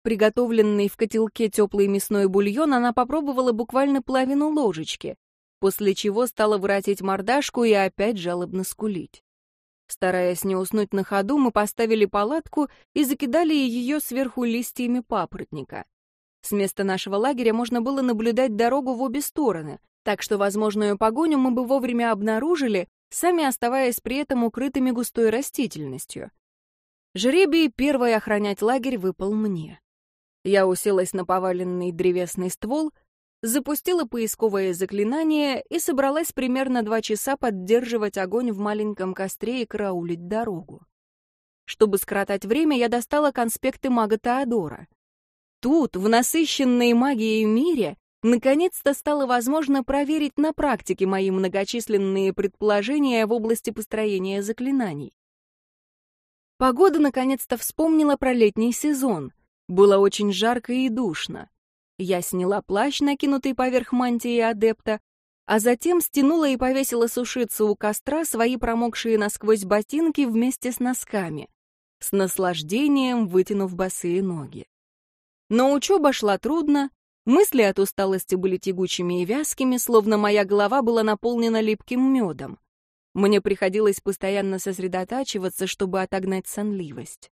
Приготовленный в котелке теплый мясной бульон она попробовала буквально половину ложечки, после чего стала вратить мордашку и опять жалобно скулить. Стараясь не уснуть на ходу, мы поставили палатку и закидали ее сверху листьями папоротника. С места нашего лагеря можно было наблюдать дорогу в обе стороны, так что возможную погоню мы бы вовремя обнаружили, сами оставаясь при этом укрытыми густой растительностью. Жребий первой охранять лагерь выпал мне. Я уселась на поваленный древесный ствол, запустила поисковое заклинание и собралась примерно два часа поддерживать огонь в маленьком костре и караулить дорогу. Чтобы скоротать время, я достала конспекты мага Теодора. Тут, в насыщенной магией мире, наконец-то стало возможно проверить на практике мои многочисленные предположения в области построения заклинаний. Погода наконец-то вспомнила про летний сезон. Было очень жарко и душно. Я сняла плащ, накинутый поверх мантии адепта, а затем стянула и повесила сушиться у костра свои промокшие насквозь ботинки вместе с носками, с наслаждением вытянув босые ноги. Но учеба шла трудно, мысли от усталости были тягучими и вязкими, словно моя голова была наполнена липким медом. Мне приходилось постоянно сосредотачиваться, чтобы отогнать сонливость.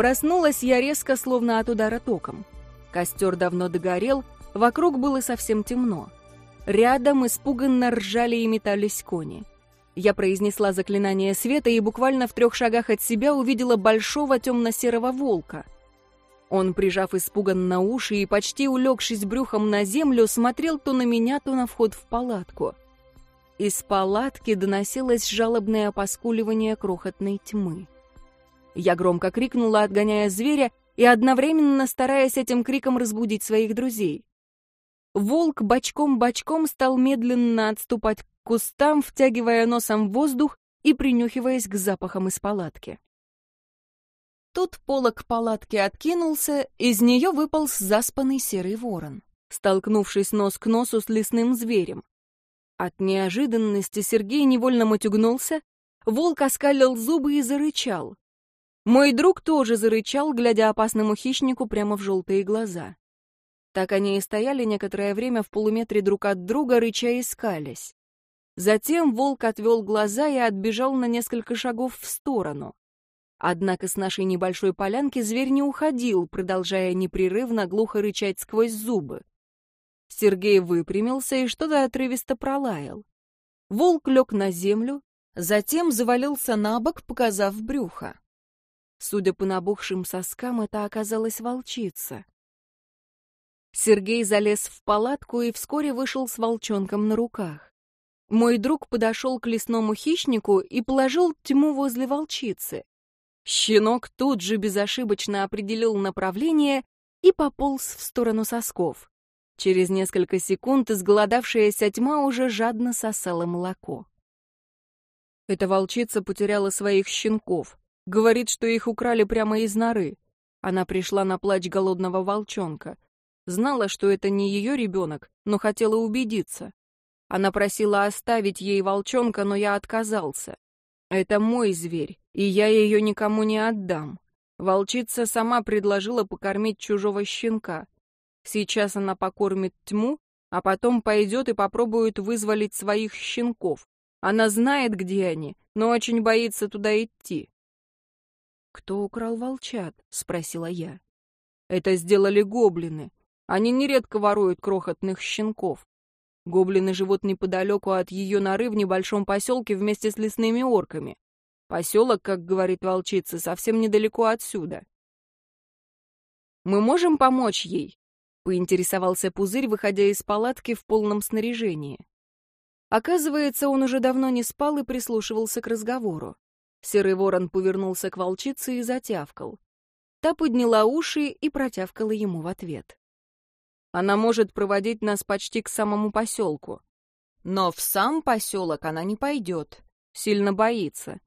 Проснулась я резко, словно от удара током. Костер давно догорел, вокруг было совсем темно. Рядом испуганно ржали и метались кони. Я произнесла заклинание света и буквально в трех шагах от себя увидела большого темно-серого волка. Он, прижав испуганно уши и почти улегшись брюхом на землю, смотрел то на меня, то на вход в палатку. Из палатки доносилось жалобное поскуливание крохотной тьмы. Я громко крикнула, отгоняя зверя и одновременно стараясь этим криком разбудить своих друзей. Волк бочком-бочком стал медленно отступать к кустам, втягивая носом воздух и принюхиваясь к запахам из палатки. Тут полог палатки откинулся, из нее выпал заспанный серый ворон, столкнувшись нос к носу с лесным зверем. От неожиданности Сергей невольно мотюгнулся, волк оскалил зубы и зарычал. Мой друг тоже зарычал, глядя опасному хищнику прямо в желтые глаза. Так они и стояли некоторое время в полуметре друг от друга, рыча и скались. Затем волк отвел глаза и отбежал на несколько шагов в сторону. Однако с нашей небольшой полянки зверь не уходил, продолжая непрерывно глухо рычать сквозь зубы. Сергей выпрямился и что-то отрывисто пролаял. Волк лег на землю, затем завалился на бок, показав брюхо. Судя по набухшим соскам, это оказалась волчица. Сергей залез в палатку и вскоре вышел с волчонком на руках. Мой друг подошел к лесному хищнику и положил тьму возле волчицы. Щенок тут же безошибочно определил направление и пополз в сторону сосков. Через несколько секунд изголодавшаяся тьма уже жадно сосала молоко. Эта волчица потеряла своих щенков, Говорит, что их украли прямо из норы. Она пришла на плач голодного волчонка. Знала, что это не ее ребенок, но хотела убедиться. Она просила оставить ей волчонка, но я отказался. Это мой зверь, и я ее никому не отдам. Волчица сама предложила покормить чужого щенка. Сейчас она покормит тьму, а потом пойдет и попробует вызволить своих щенков. Она знает, где они, но очень боится туда идти. «Кто украл волчат?» — спросила я. «Это сделали гоблины. Они нередко воруют крохотных щенков. Гоблины живут неподалеку от ее норы в небольшом поселке вместе с лесными орками. Поселок, как говорит волчица, совсем недалеко отсюда. «Мы можем помочь ей?» — поинтересовался Пузырь, выходя из палатки в полном снаряжении. Оказывается, он уже давно не спал и прислушивался к разговору. Серый ворон повернулся к волчице и затявкал. Та подняла уши и протявкала ему в ответ. Она может проводить нас почти к самому поселку. Но в сам поселок она не пойдет. Сильно боится.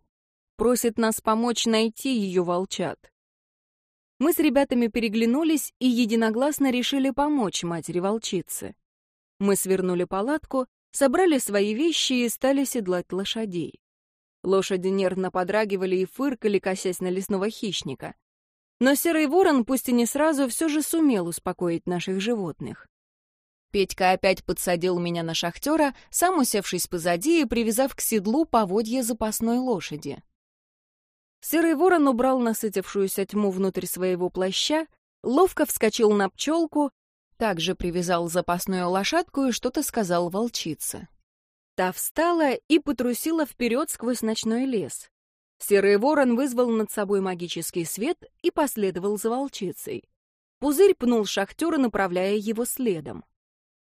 Просит нас помочь найти ее волчат. Мы с ребятами переглянулись и единогласно решили помочь матери-волчице. Мы свернули палатку, собрали свои вещи и стали седлать лошадей. Лошади нервно подрагивали и фыркали, косясь на лесного хищника. Но серый ворон, пусть и не сразу, все же сумел успокоить наших животных. Петька опять подсадил меня на шахтера, сам усевшись позади и привязав к седлу поводья запасной лошади. Серый ворон убрал насытившуюся тьму внутрь своего плаща, ловко вскочил на пчелку, также привязал запасную лошадку и что-то сказал волчице. Та встала и потрусила вперед сквозь ночной лес. Серый ворон вызвал над собой магический свет и последовал за волчицей. Пузырь пнул шахтера, направляя его следом.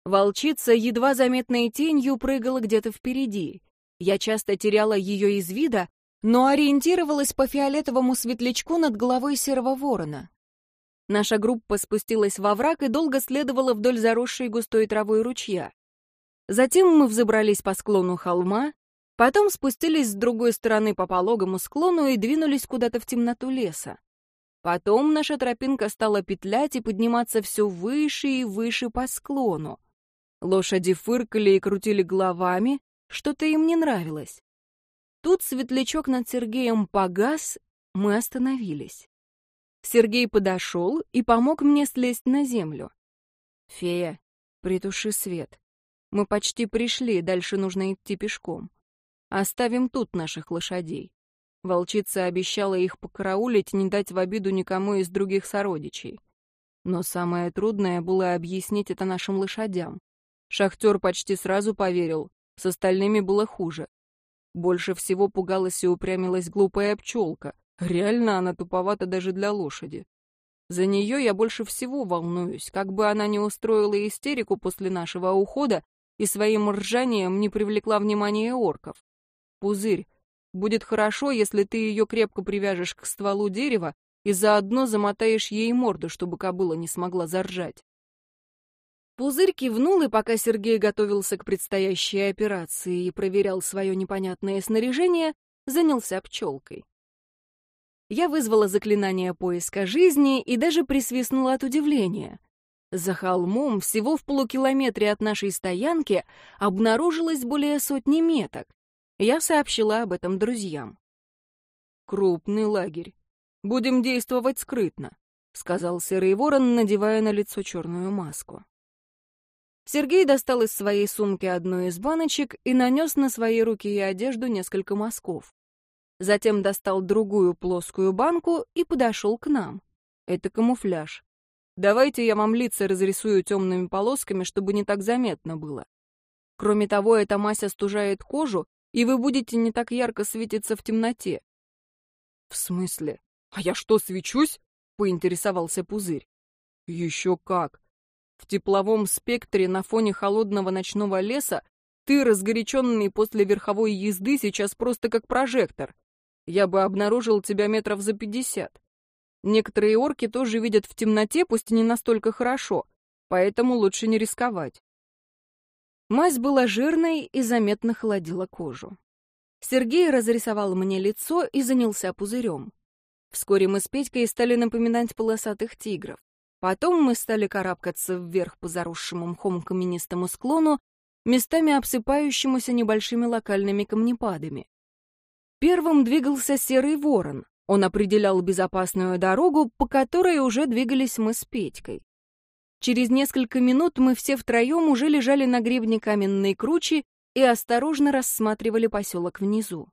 Волчица едва заметной тенью прыгала где-то впереди. Я часто теряла ее из вида, но ориентировалась по фиолетовому светлячку над головой серого ворона. Наша группа спустилась во враг и долго следовала вдоль заросшей густой травой ручья. Затем мы взобрались по склону холма, Потом спустились с другой стороны по пологому склону и двинулись куда-то в темноту леса. Потом наша тропинка стала петлять и подниматься все выше и выше по склону. Лошади фыркали и крутили головами, что-то им не нравилось. Тут светлячок над Сергеем погас, мы остановились. Сергей подошел и помог мне слезть на землю. «Фея, притуши свет. Мы почти пришли, дальше нужно идти пешком». Оставим тут наших лошадей. Волчица обещала их покараулить не дать в обиду никому из других сородичей. Но самое трудное было объяснить это нашим лошадям. Шахтер почти сразу поверил, с остальными было хуже. Больше всего пугалась и упрямилась глупая пчелка. Реально она туповата даже для лошади. За нее я больше всего волнуюсь, как бы она не устроила истерику после нашего ухода и своим ржанием не привлекла внимание орков. Пузырь, будет хорошо, если ты ее крепко привяжешь к стволу дерева и заодно замотаешь ей морду, чтобы кобыла не смогла заржать. Пузырь кивнул, и пока Сергей готовился к предстоящей операции и проверял свое непонятное снаряжение, занялся пчелкой. Я вызвала заклинание поиска жизни и даже присвистнула от удивления. За холмом, всего в полукилометре от нашей стоянки, обнаружилось более сотни меток. Я сообщила об этом друзьям. «Крупный лагерь. Будем действовать скрытно», — сказал Серый Ворон, надевая на лицо черную маску. Сергей достал из своей сумки одну из баночек и нанес на свои руки и одежду несколько мазков. Затем достал другую плоскую банку и подошел к нам. Это камуфляж. Давайте я вам лица разрисую темными полосками, чтобы не так заметно было. Кроме того, эта мазь остужает кожу и вы будете не так ярко светиться в темноте. — В смысле? А я что, свечусь? — поинтересовался Пузырь. — Еще как. В тепловом спектре на фоне холодного ночного леса ты, разгоряченный после верховой езды, сейчас просто как прожектор. Я бы обнаружил тебя метров за пятьдесят. Некоторые орки тоже видят в темноте, пусть и не настолько хорошо, поэтому лучше не рисковать. Мазь была жирной и заметно холодила кожу. Сергей разрисовал мне лицо и занялся пузырем. Вскоре мы с Петькой стали напоминать полосатых тигров. Потом мы стали карабкаться вверх по заросшему мхом каменистому склону, местами обсыпающемуся небольшими локальными камнепадами. Первым двигался серый ворон. Он определял безопасную дорогу, по которой уже двигались мы с Петькой. Через несколько минут мы все втроем уже лежали на гребне каменной кручи и осторожно рассматривали поселок внизу.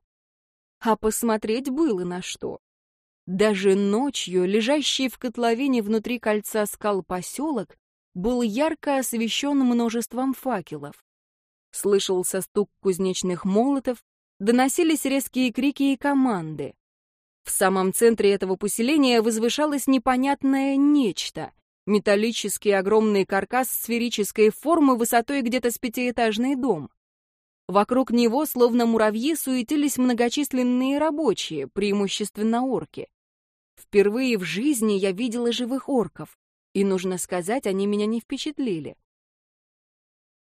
А посмотреть было на что. Даже ночью, лежащий в котловине внутри кольца скал поселок, был ярко освещен множеством факелов. Слышался стук кузнечных молотов, доносились резкие крики и команды. В самом центре этого поселения возвышалось непонятное нечто — металлический огромный каркас сферической формы высотой где-то с пятиэтажный дом. Вокруг него, словно муравьи, суетились многочисленные рабочие, преимущественно орки. Впервые в жизни я видела живых орков, и, нужно сказать, они меня не впечатлили.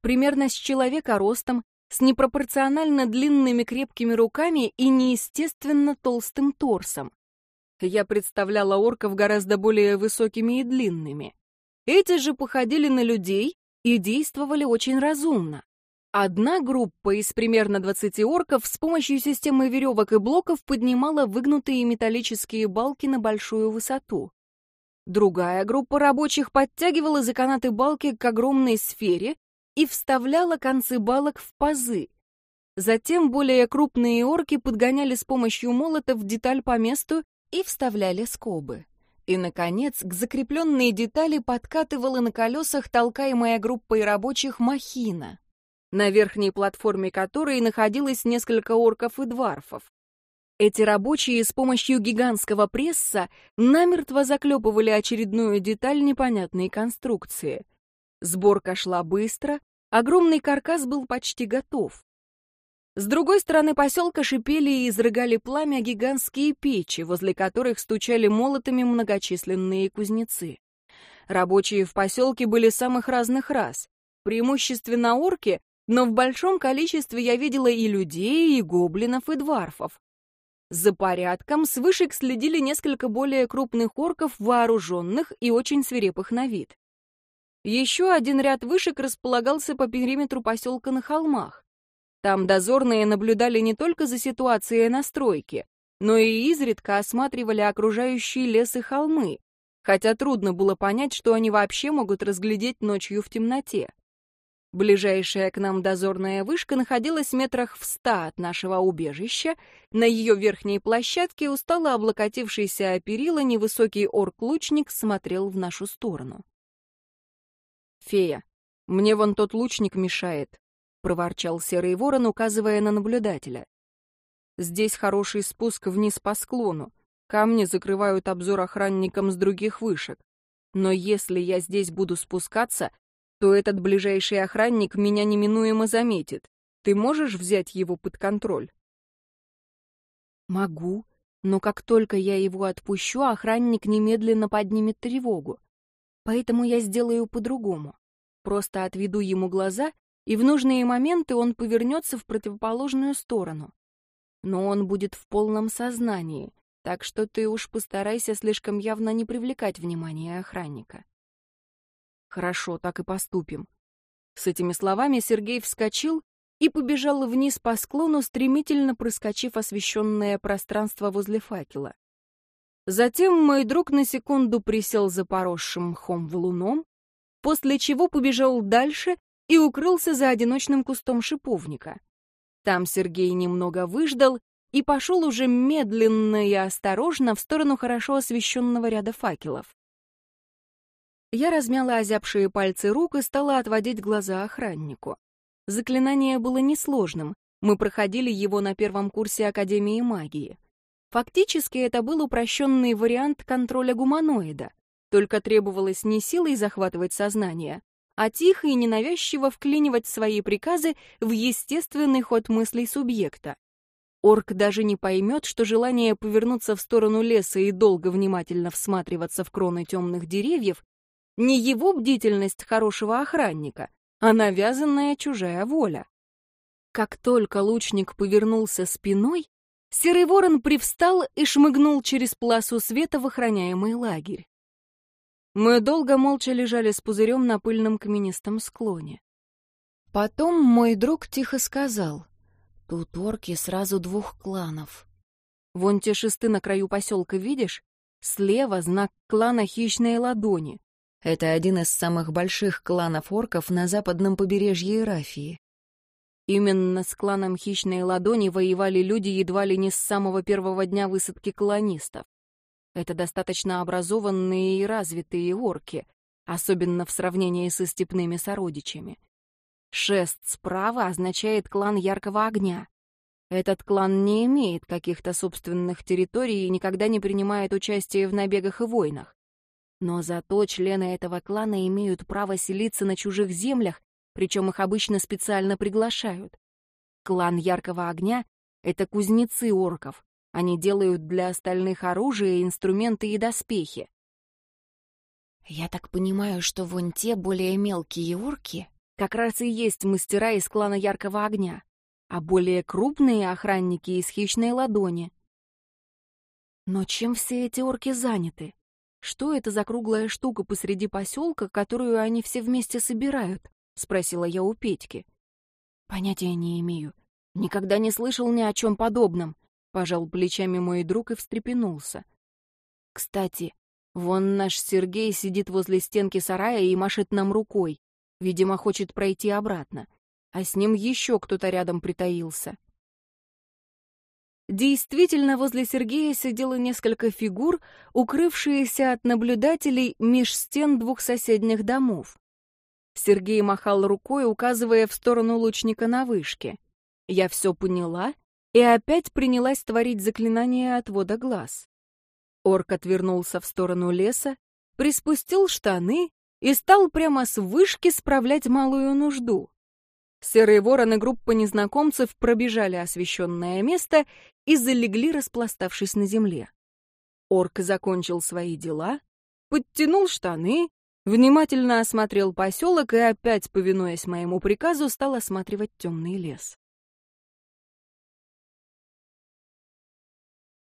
Примерно с человека ростом, с непропорционально длинными крепкими руками и неестественно толстым торсом. Я представляла орков гораздо более высокими и длинными. Эти же походили на людей и действовали очень разумно. Одна группа из примерно 20 орков с помощью системы веревок и блоков поднимала выгнутые металлические балки на большую высоту. Другая группа рабочих подтягивала за канаты балки к огромной сфере и вставляла концы балок в пазы. Затем более крупные орки подгоняли с помощью молотов деталь по месту и вставляли скобы. И, наконец, к закрепленной детали подкатывала на колесах толкаемая группой рабочих махина на верхней платформе которой находилось несколько орков и дварфов. Эти рабочие с помощью гигантского пресса намертво заклепывали очередную деталь непонятной конструкции. Сборка шла быстро, огромный каркас был почти готов. С другой стороны поселка шипели и изрыгали пламя гигантские печи, возле которых стучали молотами многочисленные кузнецы. Рабочие в поселке были самых разных рас. Преимущественно орки, но в большом количестве я видела и людей, и гоблинов, и дварфов. За порядком с вышек следили несколько более крупных орков, вооруженных и очень свирепых на вид. Еще один ряд вышек располагался по периметру поселка на холмах. Там дозорные наблюдали не только за ситуацией на стройке, но и изредка осматривали окружающие лес и холмы, хотя трудно было понять, что они вообще могут разглядеть ночью в темноте. Ближайшая к нам дозорная вышка находилась метрах в ста от нашего убежища. На ее верхней площадке устало облокотившийся о перила невысокий орк-лучник смотрел в нашу сторону. «Фея, мне вон тот лучник мешает», — проворчал серый ворон, указывая на наблюдателя. «Здесь хороший спуск вниз по склону. Камни закрывают обзор охранникам с других вышек. Но если я здесь буду спускаться, то этот ближайший охранник меня неминуемо заметит. Ты можешь взять его под контроль? Могу, но как только я его отпущу, охранник немедленно поднимет тревогу. Поэтому я сделаю по-другому. Просто отведу ему глаза, и в нужные моменты он повернется в противоположную сторону. Но он будет в полном сознании, так что ты уж постарайся слишком явно не привлекать внимание охранника. Хорошо, так и поступим. С этими словами Сергей вскочил и побежал вниз по склону, стремительно проскочив освещенное пространство возле факела. Затем мой друг на секунду присел за поросшим мхом валуном, после чего побежал дальше и укрылся за одиночным кустом шиповника. Там Сергей немного выждал и пошел уже медленно и осторожно в сторону хорошо освещенного ряда факелов. Я размяла озябшие пальцы рук и стала отводить глаза охраннику. Заклинание было несложным, мы проходили его на первом курсе Академии магии. Фактически это был упрощенный вариант контроля гуманоида, только требовалось не силой захватывать сознание, а тихо и ненавязчиво вклинивать свои приказы в естественный ход мыслей субъекта. Орк даже не поймет, что желание повернуться в сторону леса и долго внимательно всматриваться в кроны темных деревьев не его бдительность хорошего охранника, а навязанная чужая воля. Как только лучник повернулся спиной, Серый ворон привстал и шмыгнул через полосу света в охраняемый лагерь. Мы долго молча лежали с пузырем на пыльном каменистом склоне. Потом мой друг тихо сказал, «Тут орки сразу двух кланов. Вон те шесты на краю поселка, видишь? Слева знак клана Хищные Ладони. Это один из самых больших кланов орков на западном побережье Ирафии. Именно с кланом Хищные Ладони воевали люди едва ли не с самого первого дня высадки колонистов. Это достаточно образованные и развитые орки, особенно в сравнении со степными сородичами. Шест справа означает клан Яркого Огня. Этот клан не имеет каких-то собственных территорий и никогда не принимает участие в набегах и войнах. Но зато члены этого клана имеют право селиться на чужих землях, причем их обычно специально приглашают. Клан Яркого Огня — это кузнецы орков, они делают для остальных оружие, инструменты и доспехи. Я так понимаю, что вон те более мелкие орки как раз и есть мастера из клана Яркого Огня, а более крупные охранники из Хищной Ладони. Но чем все эти орки заняты? Что это за круглая штука посреди поселка, которую они все вместе собирают? Спросила я у Петьки. Понятия не имею. Никогда не слышал ни о чем подобном. Пожал плечами мой друг и встрепенулся. Кстати, вон наш Сергей сидит возле стенки сарая и машет нам рукой. Видимо, хочет пройти обратно. А с ним еще кто-то рядом притаился. Действительно, возле Сергея сидело несколько фигур, укрывшиеся от наблюдателей меж стен двух соседних домов. Сергей махал рукой, указывая в сторону лучника на вышке. Я все поняла и опять принялась творить заклинание отвода глаз. Орк отвернулся в сторону леса, приспустил штаны и стал прямо с вышки справлять малую нужду. Серые вороны группа незнакомцев пробежали освещенное место и залегли, распластавшись на земле. Орк закончил свои дела, подтянул штаны, внимательно осмотрел поселок и опять, повинуясь моему приказу, стал осматривать темный лес.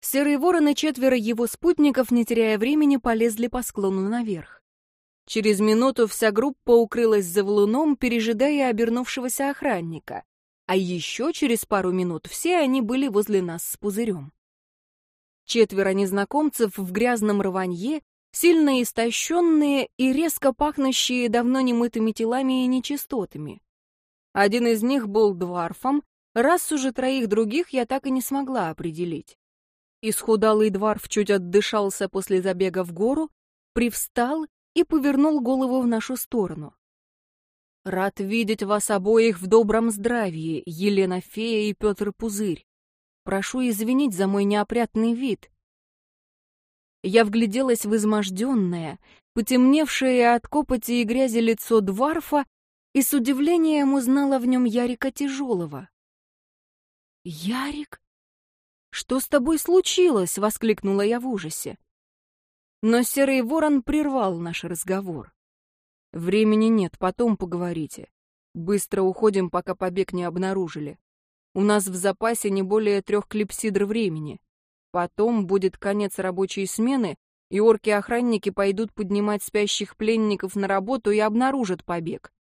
Серый ворон и четверо его спутников, не теряя времени, полезли по склону наверх. Через минуту вся группа укрылась за валуном, пережидая обернувшегося охранника. А еще через пару минут все они были возле нас с пузырем. Четверо незнакомцев в грязном рванье, сильно истощенные и резко пахнущие давно немытыми телами и нечистотами. Один из них был дварфом, раз уже троих других я так и не смогла определить. Исхудалый дворф чуть отдышался после забега в гору, привстал и повернул голову в нашу сторону. «Рад видеть вас обоих в добром здравии, Елена Фея и Петр Пузырь. Прошу извинить за мой неопрятный вид». Я вгляделась в изможденное, потемневшее от копоти и грязи лицо Дварфа и с удивлением узнала в нем Ярика Тяжелого. «Ярик?» «Что с тобой случилось?» — воскликнула я в ужасе. Но Серый Ворон прервал наш разговор. «Времени нет, потом поговорите. Быстро уходим, пока побег не обнаружили. У нас в запасе не более трех клипсидр времени. Потом будет конец рабочей смены, и орки-охранники пойдут поднимать спящих пленников на работу и обнаружат побег.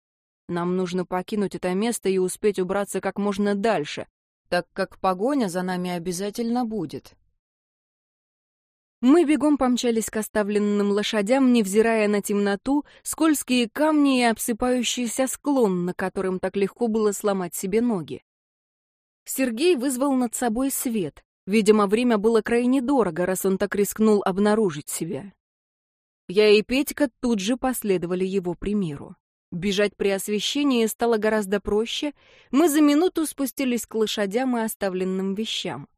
Нам нужно покинуть это место и успеть убраться как можно дальше, так как погоня за нами обязательно будет. Мы бегом помчались к оставленным лошадям, невзирая на темноту, скользкие камни и обсыпающийся склон, на котором так легко было сломать себе ноги. Сергей вызвал над собой свет. Видимо, время было крайне дорого, раз он так рискнул обнаружить себя. Я и Петька тут же последовали его примеру. Бежать при освещении стало гораздо проще. Мы за минуту спустились к лошадям и оставленным вещам.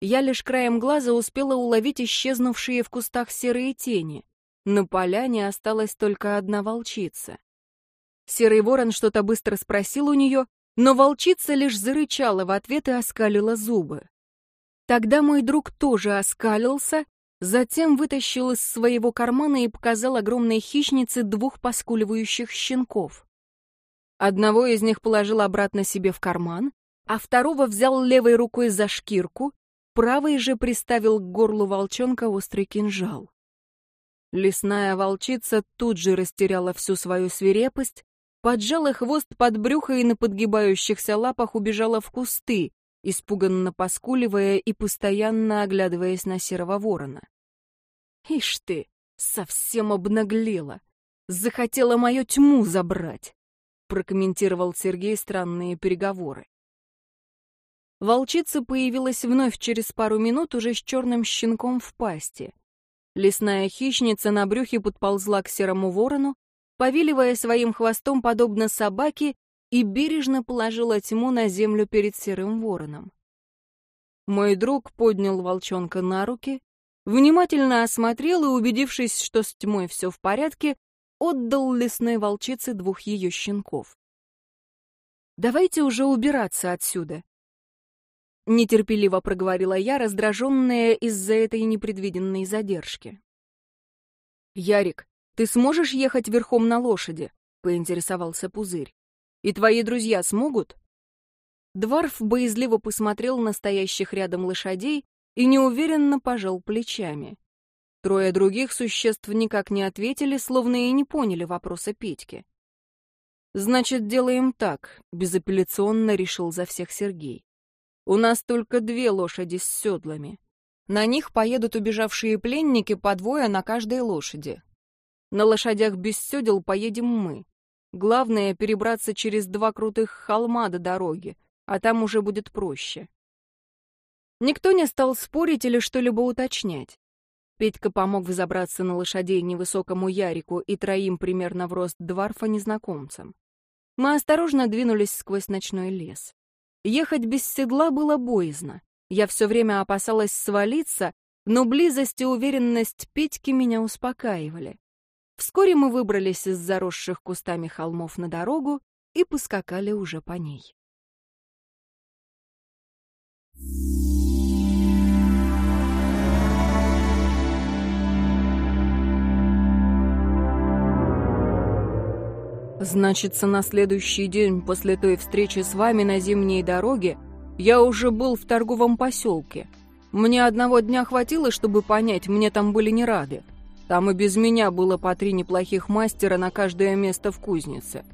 Я лишь краем глаза успела уловить исчезнувшие в кустах серые тени. На поляне осталась только одна волчица. Серый ворон что-то быстро спросил у нее, но волчица лишь зарычала в ответ и оскалила зубы. Тогда мой друг тоже оскалился, Затем вытащил из своего кармана и показал огромной хищнице двух поскуливающих щенков. Одного из них положил обратно себе в карман, а второго взял левой рукой за шкирку, правой же приставил к горлу волчонка острый кинжал. Лесная волчица тут же растеряла всю свою свирепость, поджала хвост под брюхо и на подгибающихся лапах убежала в кусты, испуганно поскуливая и постоянно оглядываясь на серого ворона. «Ишь ты, совсем обнаглела! Захотела мою тьму забрать!» прокомментировал Сергей странные переговоры. Волчица появилась вновь через пару минут уже с черным щенком в пасти. Лесная хищница на брюхе подползла к серому ворону, повиливая своим хвостом подобно собаке и бережно положила тьму на землю перед серым вороном. Мой друг поднял волчонка на руки, внимательно осмотрел и, убедившись, что с тьмой все в порядке, отдал лесной волчице двух ее щенков. «Давайте уже убираться отсюда», — нетерпеливо проговорила я, раздраженная из-за этой непредвиденной задержки. «Ярик, ты сможешь ехать верхом на лошади?» — поинтересовался Пузырь. «И твои друзья смогут?» Дварф боязливо посмотрел на стоящих рядом лошадей и неуверенно пожал плечами. Трое других существ никак не ответили, словно и не поняли вопроса Петьки. «Значит, делаем так», — безапелляционно решил за всех Сергей. «У нас только две лошади с седлами. На них поедут убежавшие пленники по двое на каждой лошади. На лошадях без седел поедем мы. Главное — перебраться через два крутых холма до дороги, а там уже будет проще». Никто не стал спорить или что-либо уточнять. Петька помог взобраться на лошадей невысокому Ярику и троим примерно в рост дварфа-незнакомцам. Мы осторожно двинулись сквозь ночной лес. Ехать без седла было боязно. Я все время опасалась свалиться, но близость и уверенность Петьки меня успокаивали. Вскоре мы выбрались из заросших кустами холмов на дорогу и поскакали уже по ней. Значится, на следующий день после той встречи с вами на зимней дороге я уже был в торговом поселке. Мне одного дня хватило, чтобы понять, мне там были не рады. Там и без меня было по три неплохих мастера на каждое место в кузнице.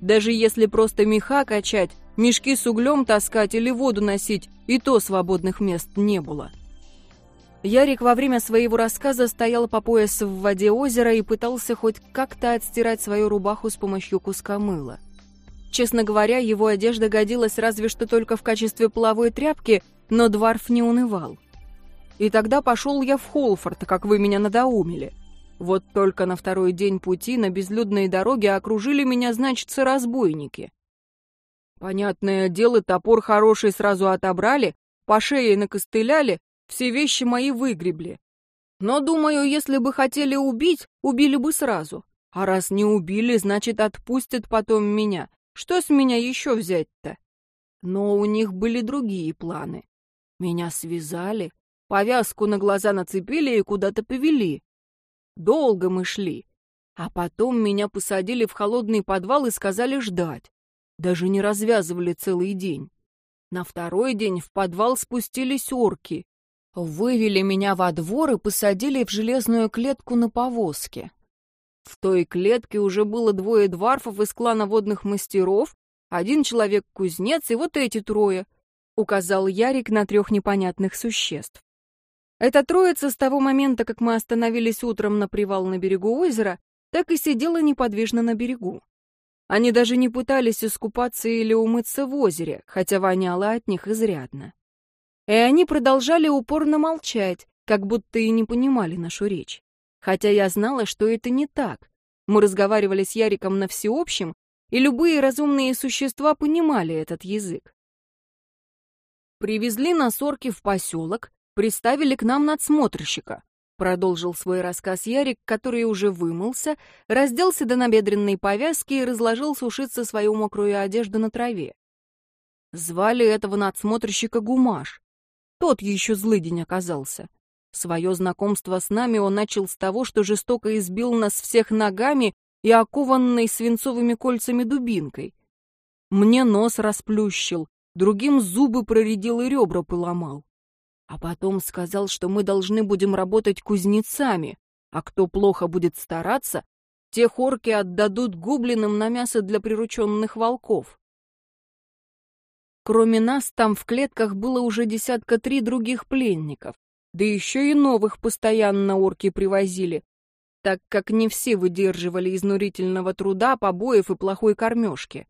Даже если просто меха качать, мешки с углем таскать или воду носить, и то свободных мест не было. Ярик во время своего рассказа стоял по пояс в воде озера и пытался хоть как-то отстирать свою рубаху с помощью куска мыла. Честно говоря, его одежда годилась разве что только в качестве половой тряпки, но Дварф не унывал. И тогда пошел я в Холфорд, как вы меня надоумили. Вот только на второй день пути на безлюдной дороге окружили меня, значится, разбойники. Понятное дело, топор хороший сразу отобрали, по шее накостыляли, все вещи мои выгребли. Но, думаю, если бы хотели убить, убили бы сразу. А раз не убили, значит, отпустят потом меня. Что с меня еще взять-то? Но у них были другие планы. Меня связали, повязку на глаза нацепили и куда-то повели. Долго мы шли. А потом меня посадили в холодный подвал и сказали ждать. Даже не развязывали целый день. На второй день в подвал спустились орки. Вывели меня во двор и посадили в железную клетку на повозке. В той клетке уже было двое дварфов из клана водных мастеров, один человек-кузнец и вот эти трое, указал Ярик на трех непонятных существ. Эта троица с того момента, как мы остановились утром на привал на берегу озера, так и сидела неподвижно на берегу. Они даже не пытались искупаться или умыться в озере, хотя воняло от них изрядно. И они продолжали упорно молчать, как будто и не понимали нашу речь. Хотя я знала, что это не так. Мы разговаривали с Яриком на всеобщем, и любые разумные существа понимали этот язык. Привезли нас орки в поселок, приставили к нам надсмотрщика. Продолжил свой рассказ Ярик, который уже вымылся, разделся до набедренной повязки и разложил сушиться свою мокрую одежду на траве. Звали этого надсмотрщика Гумаш. Тот еще злыдень оказался. Свое знакомство с нами он начал с того, что жестоко избил нас всех ногами и окованной свинцовыми кольцами дубинкой. Мне нос расплющил, другим зубы проредил и ребра поломал. А потом сказал, что мы должны будем работать кузнецами, а кто плохо будет стараться, те хорки отдадут гублинам на мясо для прирученных волков. Кроме нас, там в клетках было уже десятка три других пленников, да еще и новых постоянно орки привозили, так как не все выдерживали изнурительного труда, побоев и плохой кормежки.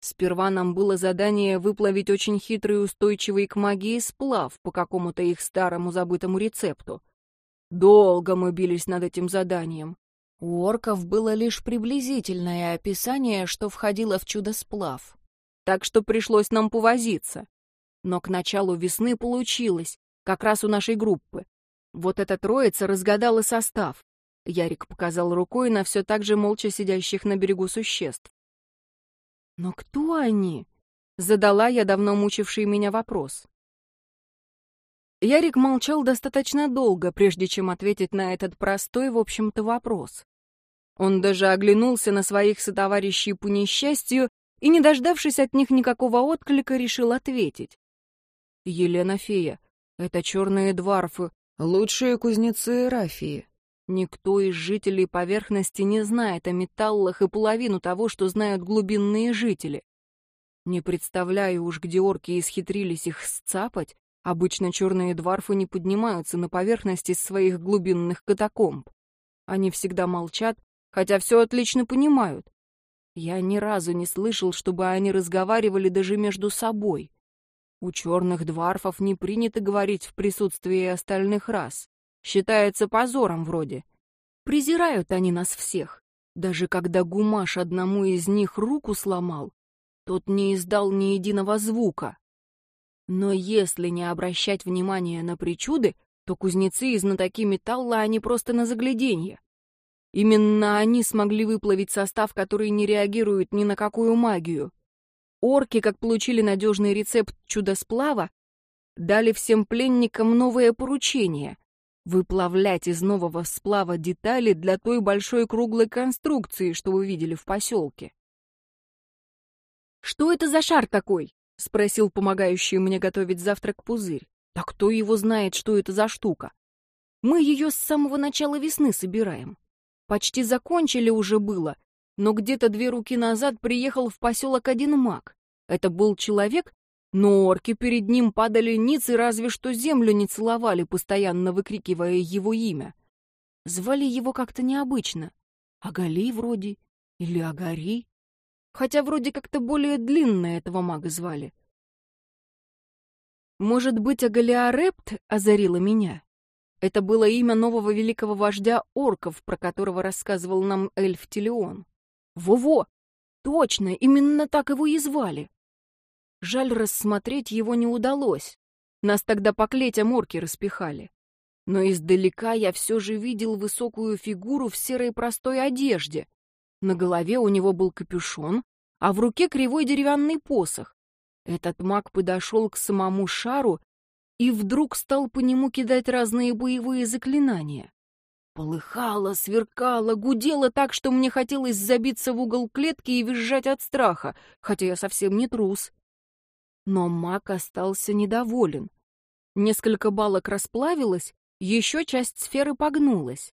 Сперва нам было задание выплавить очень хитрый и устойчивый к магии сплав по какому-то их старому забытому рецепту. Долго мы бились над этим заданием. У орков было лишь приблизительное описание, что входило в чудо-сплав. Так что пришлось нам повозиться. Но к началу весны получилось, как раз у нашей группы. Вот эта троица разгадала состав. Ярик показал рукой на все так же молча сидящих на берегу существ. «Но кто они?» — задала я давно мучивший меня вопрос. Ярик молчал достаточно долго, прежде чем ответить на этот простой, в общем-то, вопрос. Он даже оглянулся на своих сотоварищей по несчастью и, не дождавшись от них никакого отклика, решил ответить. «Елена Фея, это черные дварфы, лучшие кузнецы Рафии. Никто из жителей поверхности не знает о металлах и половину того, что знают глубинные жители. Не представляю уж, где орки исхитрились их сцапать, Обычно черные дварфы не поднимаются на поверхность из своих глубинных катакомб. Они всегда молчат, хотя все отлично понимают. Я ни разу не слышал, чтобы они разговаривали даже между собой. У черных дварфов не принято говорить в присутствии остальных рас. Считается позором вроде. Презирают они нас всех. Даже когда Гумаш одному из них руку сломал, тот не издал ни единого звука. Но если не обращать внимания на причуды, то кузнецы и знатоки металла они просто на загляденье. Именно они смогли выплавить состав, который не реагирует ни на какую магию. Орки, как получили надежный рецепт чудо-сплава, дали всем пленникам новое поручение — выплавлять из нового сплава детали для той большой круглой конструкции, что вы видели в поселке. «Что это за шар такой?» — спросил помогающий мне готовить завтрак пузырь. «Да кто его знает, что это за штука? Мы ее с самого начала весны собираем. Почти закончили уже было, но где-то две руки назад приехал в поселок один маг. Это был человек, но орки перед ним падали ниц и разве что землю не целовали, постоянно выкрикивая его имя. Звали его как-то необычно. Агали вроде, или Агари хотя вроде как-то более длинное этого мага звали. Может быть, Агалиарепт озарила меня? Это было имя нового великого вождя орков, про которого рассказывал нам эльф Телеон. Во-во! Точно, именно так его и звали. Жаль, рассмотреть его не удалось. Нас тогда по клетям орки распихали. Но издалека я все же видел высокую фигуру в серой простой одежде, на голове у него был капюшон, а в руке кривой деревянный посох. Этот маг подошел к самому шару и вдруг стал по нему кидать разные боевые заклинания. Полыхало, сверкало, гудело так, что мне хотелось забиться в угол клетки и визжать от страха, хотя я совсем не трус. Но маг остался недоволен. Несколько балок расплавилось, еще часть сферы погнулась.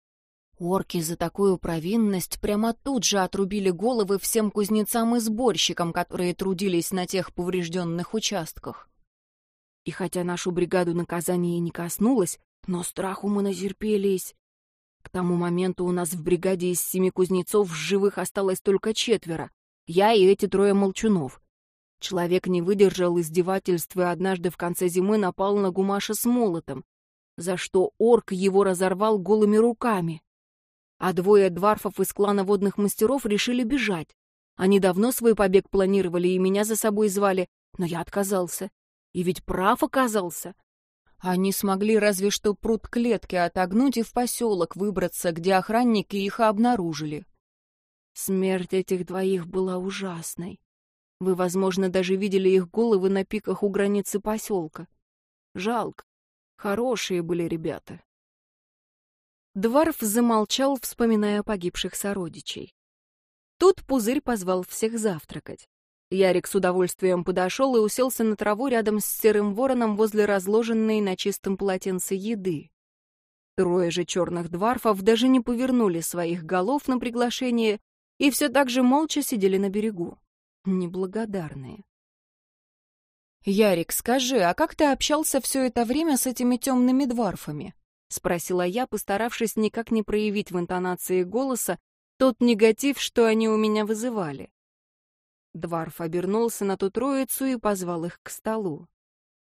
Орки за такую провинность прямо тут же отрубили головы всем кузнецам и сборщикам, которые трудились на тех поврежденных участках. И хотя нашу бригаду наказание не коснулось, но страху мы назерпелись. К тому моменту у нас в бригаде из семи кузнецов живых осталось только четверо. Я и эти трое молчунов. Человек не выдержал издевательств и однажды в конце зимы напал на Гумаша с молотом, за что орк его разорвал голыми руками а двое дварфов из клана водных мастеров решили бежать. Они давно свой побег планировали и меня за собой звали, но я отказался. И ведь прав оказался. Они смогли разве что пруд клетки отогнуть и в поселок выбраться, где охранники их обнаружили. Смерть этих двоих была ужасной. Вы, возможно, даже видели их головы на пиках у границы поселка. Жалко. Хорошие были ребята. Дварф замолчал, вспоминая погибших сородичей. Тут Пузырь позвал всех завтракать. Ярик с удовольствием подошел и уселся на траву рядом с серым вороном возле разложенной на чистом полотенце еды. Трое же черных дварфов даже не повернули своих голов на приглашение и все так же молча сидели на берегу. Неблагодарные. «Ярик, скажи, а как ты общался все это время с этими темными дварфами?» — спросила я, постаравшись никак не проявить в интонации голоса тот негатив, что они у меня вызывали. Дварф обернулся на ту троицу и позвал их к столу.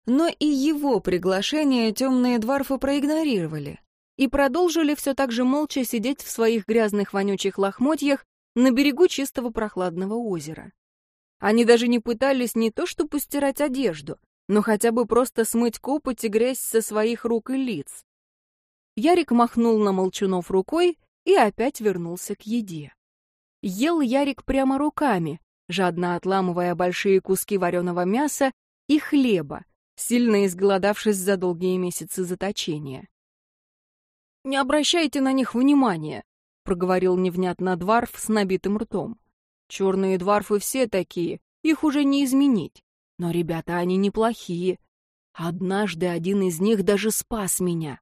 Но и его приглашение темные дварфы проигнорировали и продолжили все так же молча сидеть в своих грязных вонючих лохмотьях на берегу чистого прохладного озера. Они даже не пытались не то что постирать одежду, но хотя бы просто смыть копоть и грязь со своих рук и лиц. Ярик махнул на молчунов рукой и опять вернулся к еде. Ел Ярик прямо руками, жадно отламывая большие куски вареного мяса и хлеба, сильно изголодавшись за долгие месяцы заточения. «Не обращайте на них внимания», — проговорил невнятно Дварф с набитым ртом. «Черные дварфы все такие, их уже не изменить. Но ребята они неплохие. Однажды один из них даже спас меня.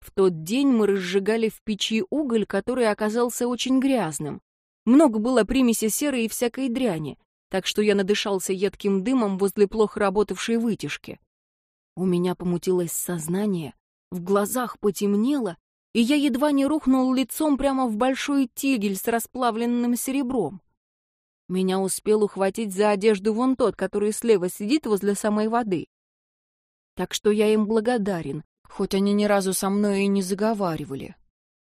В тот день мы разжигали в печи уголь, который оказался очень грязным. Много было примеси серы и всякой дряни, так что я надышался едким дымом возле плохо работавшей вытяжки. У меня помутилось сознание, в глазах потемнело, и я едва не рухнул лицом прямо в большой тигель с расплавленным серебром. Меня успел ухватить за одежду вон тот, который слева сидит возле самой воды. Так что я им благодарен, хоть они ни разу со мной и не заговаривали.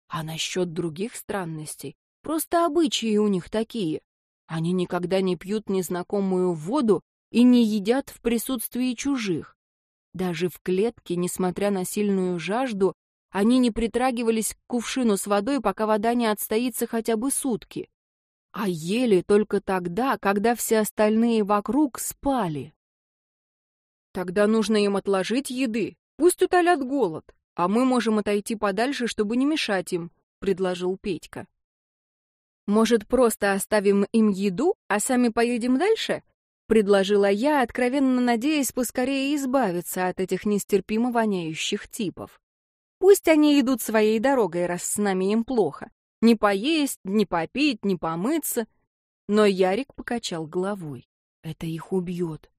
А насчет других странностей Просто обычаи у них такие. Они никогда не пьют незнакомую воду и не едят в присутствии чужих. Даже в клетке, несмотря на сильную жажду, они не притрагивались к кувшину с водой, пока вода не отстоится хотя бы сутки. А ели только тогда, когда все остальные вокруг спали. Тогда нужно им отложить еды, пусть утолят голод, а мы можем отойти подальше, чтобы не мешать им, — предложил Петька. «Может, просто оставим им еду, а сами поедем дальше?» — предложила я, откровенно надеясь поскорее избавиться от этих нестерпимо воняющих типов. «Пусть они идут своей дорогой, раз с нами им плохо. Не поесть, не попить, не помыться». Но Ярик покачал головой. «Это их убьет.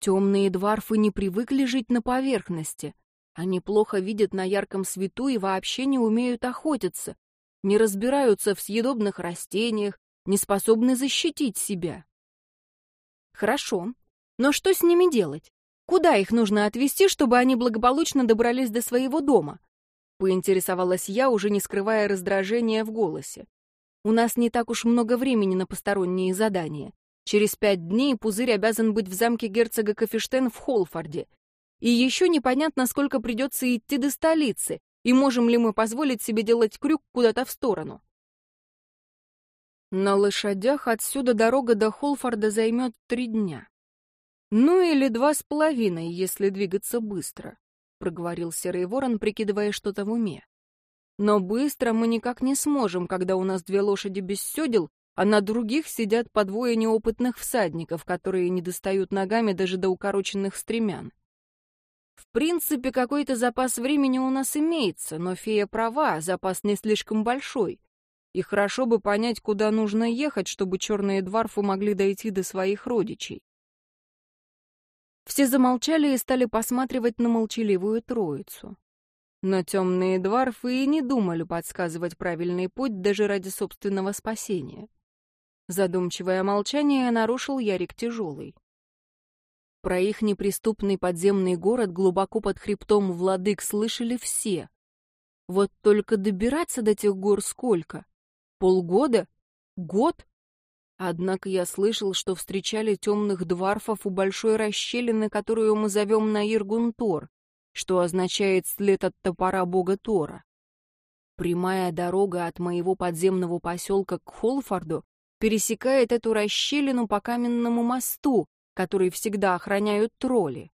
Темные дварфы не привыкли жить на поверхности. Они плохо видят на ярком свету и вообще не умеют охотиться не разбираются в съедобных растениях, не способны защитить себя. Хорошо, но что с ними делать? Куда их нужно отвезти, чтобы они благополучно добрались до своего дома? Поинтересовалась я, уже не скрывая раздражения в голосе. У нас не так уж много времени на посторонние задания. Через пять дней пузырь обязан быть в замке герцога Кафештен в Холфорде. И еще непонятно, сколько придется идти до столицы, и можем ли мы позволить себе делать крюк куда-то в сторону? На лошадях отсюда дорога до Холфорда займет три дня. Ну или два с половиной, если двигаться быстро, проговорил Серый Ворон, прикидывая что-то в уме. Но быстро мы никак не сможем, когда у нас две лошади без седел, а на других сидят по двое неопытных всадников, которые не достают ногами даже до укороченных стремян. В принципе, какой-то запас времени у нас имеется, но фея права, запас не слишком большой. И хорошо бы понять, куда нужно ехать, чтобы черные дварфы могли дойти до своих родичей. Все замолчали и стали посматривать на молчаливую троицу. Но темные дварфы и не думали подсказывать правильный путь даже ради собственного спасения. Задумчивое молчание нарушил Ярик Тяжелый. Про их неприступный подземный город глубоко под хребтом владык слышали все. Вот только добираться до тех гор сколько? Полгода? Год? Однако я слышал, что встречали темных дварфов у большой расщелины, которую мы зовем Наиргунтор, что означает след от топора бога Тора. Прямая дорога от моего подземного поселка к Холфорду пересекает эту расщелину по каменному мосту, который всегда охраняют тролли.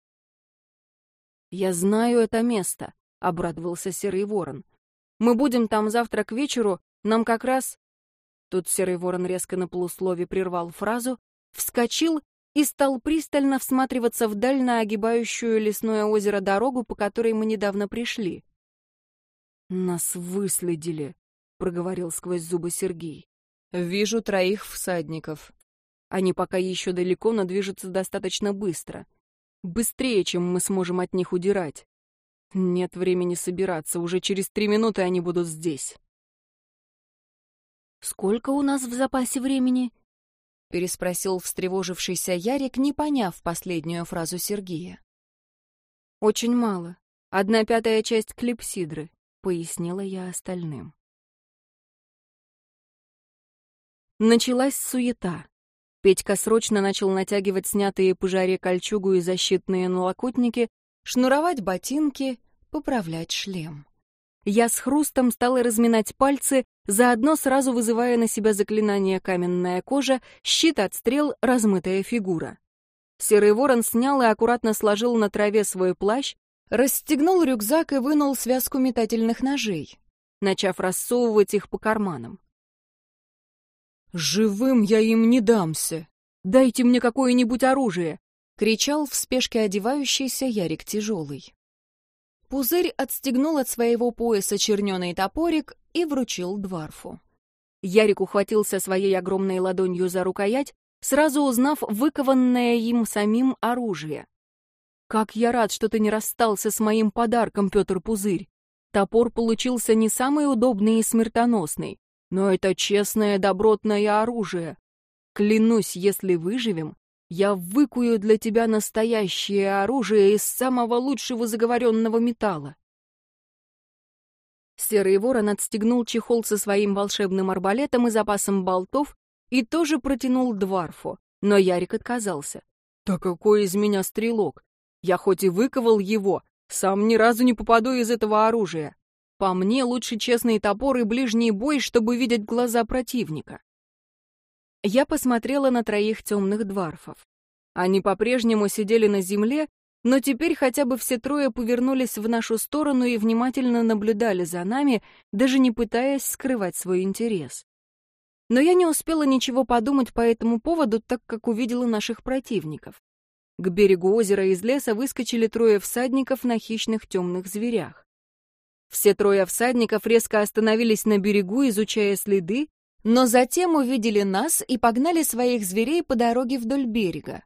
«Я знаю это место», — обрадовался Серый Ворон. «Мы будем там завтра к вечеру, нам как раз...» Тут Серый Ворон резко на полуслове прервал фразу вскочил и стал пристально всматриваться вдаль на огибающую лесное озеро дорогу, по которой мы недавно пришли. «Нас выследили», — проговорил сквозь зубы Сергей. «Вижу троих всадников. Они пока еще далеко, но движутся достаточно быстро. Быстрее, чем мы сможем от них удирать. Нет времени собираться, уже через три минуты они будут здесь». «Сколько у нас в запасе времени?» — переспросил встревожившийся Ярик, не поняв последнюю фразу Сергея. «Очень мало. Одна пятая часть клипсидры», — пояснила я остальным. Началась суета. Петька срочно начал натягивать снятые по жаре кольчугу и защитные налокотники, шнуровать ботинки, поправлять шлем. Я с хрустом стала разминать пальцы, заодно сразу вызывая на себя заклинание «каменная кожа», щит от стрел, размытая фигура. Серый ворон снял и аккуратно сложил на траве свой плащ, расстегнул рюкзак и вынул связку метательных ножей, начав рассовывать их по карманам. «Живым я им не дамся! Дайте мне какое-нибудь оружие!» — кричал в спешке одевающийся Ярик Тяжелый. Пузырь отстегнул от своего пояса черненый топорик и вручил Дварфу. Ярик ухватился своей огромной ладонью за рукоять, сразу узнав выкованное им самим оружие. «Как я рад, что ты не расстался с моим подарком, Петр Пузырь! Топор получился не самый удобный и смертоносный, но это честное добротное оружие. Клянусь, если выживем, я выкую для тебя настоящее оружие из самого лучшего заговоренного металла. Серый ворон отстегнул чехол со своим волшебным арбалетом и запасом болтов и тоже протянул Дварфу, но Ярик отказался. «Да какой из меня стрелок! Я хоть и выковал его, сам ни разу не попаду из этого оружия. По мне лучше честный топор и ближний бой, чтобы видеть глаза противника». Я посмотрела на троих темных дварфов. Они по-прежнему сидели на земле, но теперь хотя бы все трое повернулись в нашу сторону и внимательно наблюдали за нами, даже не пытаясь скрывать свой интерес. Но я не успела ничего подумать по этому поводу, так как увидела наших противников. К берегу озера из леса выскочили трое всадников на хищных темных зверях. Все трое всадников резко остановились на берегу, изучая следы, но затем увидели нас и погнали своих зверей по дороге вдоль берега.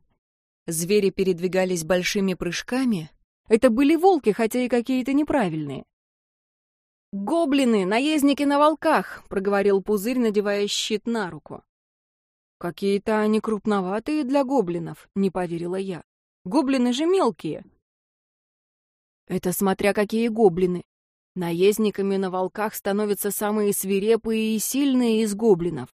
Звери передвигались большими прыжками. Это были волки, хотя и какие-то неправильные. «Гоблины, наездники на волках!» — проговорил Пузырь, надевая щит на руку. «Какие-то они крупноватые для гоблинов», — не поверила я. «Гоблины же мелкие». «Это смотря какие гоблины. Наездниками на волках становятся самые свирепые и сильные из гоблинов.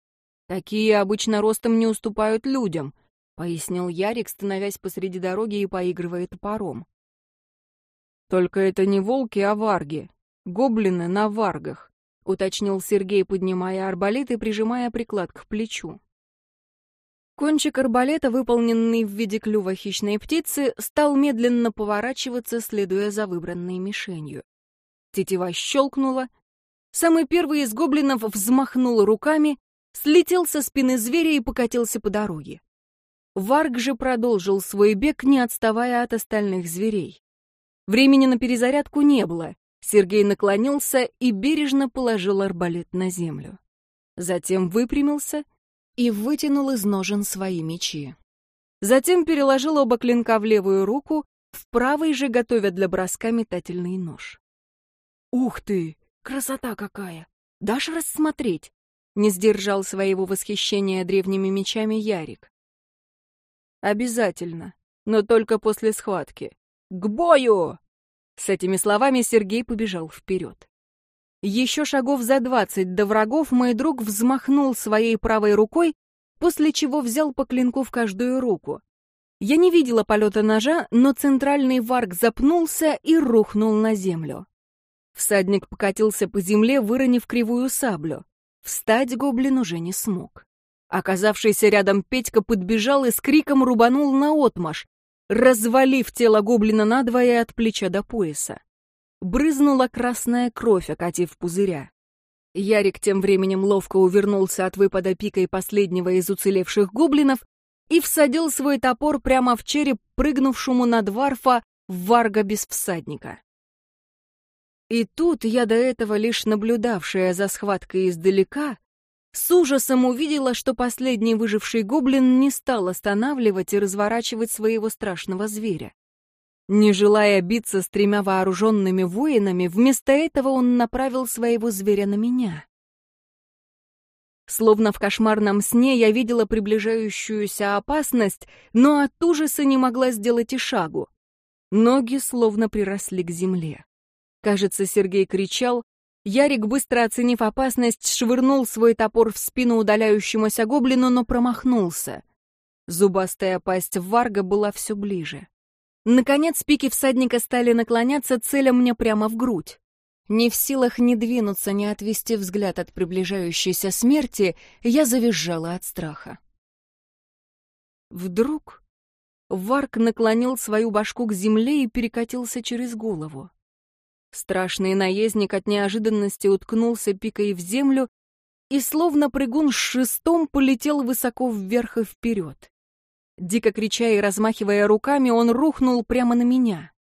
Такие обычно ростом не уступают людям», — пояснил Ярик, становясь посреди дороги и поигрывая топором. «Только это не волки, а варги. Гоблины на варгах», — уточнил Сергей, поднимая арбалет и прижимая приклад к плечу. Кончик арбалета, выполненный в виде клюва хищной птицы, стал медленно поворачиваться, следуя за выбранной мишенью. Тетива щелкнула. Самый первый из гоблинов взмахнул руками, слетел со спины зверя и покатился по дороге. Варг же продолжил свой бег, не отставая от остальных зверей. Времени на перезарядку не было. Сергей наклонился и бережно положил арбалет на землю. Затем выпрямился и вытянул из ножен свои мечи. Затем переложил оба клинка в левую руку, в правой же готовя для броска метательный нож. «Ух ты! Красота какая! Дашь рассмотреть?» Не сдержал своего восхищения древними мечами Ярик. «Обязательно, но только после схватки. К бою!» С этими словами Сергей побежал вперед. Еще шагов за двадцать до врагов мой друг взмахнул своей правой рукой, после чего взял по клинку в каждую руку. Я не видела полета ножа, но центральный варг запнулся и рухнул на землю. Всадник покатился по земле, выронив кривую саблю. Встать гоблин уже не смог. Оказавшийся рядом Петька подбежал и с криком рубанул на отмаш, развалив тело гоблина надвое от плеча до пояса. Брызнула красная кровь, окатив пузыря. Ярик тем временем ловко увернулся от выпада пикой последнего из уцелевших гоблинов и всадил свой топор прямо в череп прыгнувшему на дворфа варга без всадника. И тут я до этого лишь наблюдавшая за схваткой издалека, с ужасом увидела, что последний выживший гоблин не стал останавливать и разворачивать своего страшного зверя. Не желая биться с тремя вооруженными воинами, вместо этого он направил своего зверя на меня. Словно в кошмарном сне я видела приближающуюся опасность, но от ужаса не могла сделать и шагу. Ноги словно приросли к земле. Кажется, Сергей кричал. Ярик, быстро оценив опасность, швырнул свой топор в спину удаляющемуся гоблину, но промахнулся. Зубастая пасть Варга была все ближе. Наконец пики всадника стали наклоняться, целя мне прямо в грудь. Не в силах ни двинуться, ни отвести взгляд от приближающейся смерти, я завизжала от страха. Вдруг Варк наклонил свою башку к земле и перекатился через голову. Страшный наездник от неожиданности уткнулся пикой в землю и, словно прыгун с шестом, полетел высоко вверх и вперед. Дико крича и размахивая руками, он рухнул прямо на меня.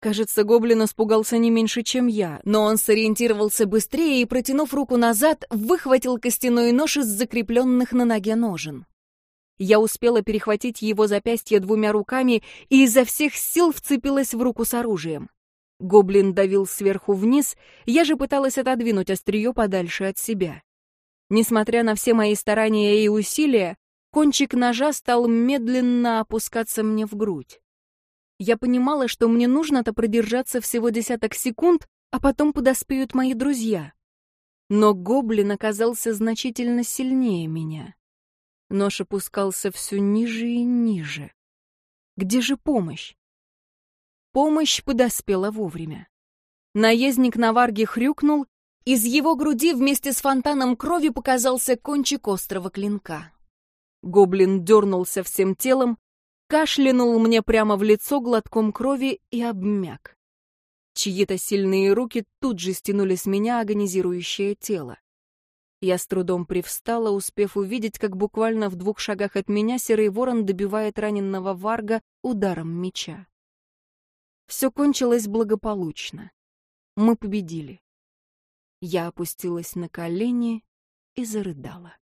Кажется, гоблин испугался не меньше, чем я, но он сориентировался быстрее и, протянув руку назад, выхватил костяной нож из закрепленных на ноге ножен. Я успела перехватить его запястье двумя руками и изо всех сил вцепилась в руку с оружием. Гоблин давил сверху вниз, я же пыталась отодвинуть острие подальше от себя. Несмотря на все мои старания и усилия, кончик ножа стал медленно опускаться мне в грудь. Я понимала, что мне нужно-то продержаться всего десяток секунд, а потом подоспеют мои друзья. Но гоблин оказался значительно сильнее меня. Нож опускался все ниже и ниже. Где же помощь? Помощь подоспела вовремя. Наездник на варге хрюкнул, из его груди вместе с фонтаном крови показался кончик острого клинка. Гоблин дернулся всем телом, кашлянул мне прямо в лицо глотком крови и обмяк. Чьи-то сильные руки тут же стянули с меня агонизирующее тело. Я с трудом привстала, успев увидеть, как буквально в двух шагах от меня серый ворон добивает раненного варга ударом меча. Все кончилось благополучно. Мы победили. Я опустилась на колени и зарыдала.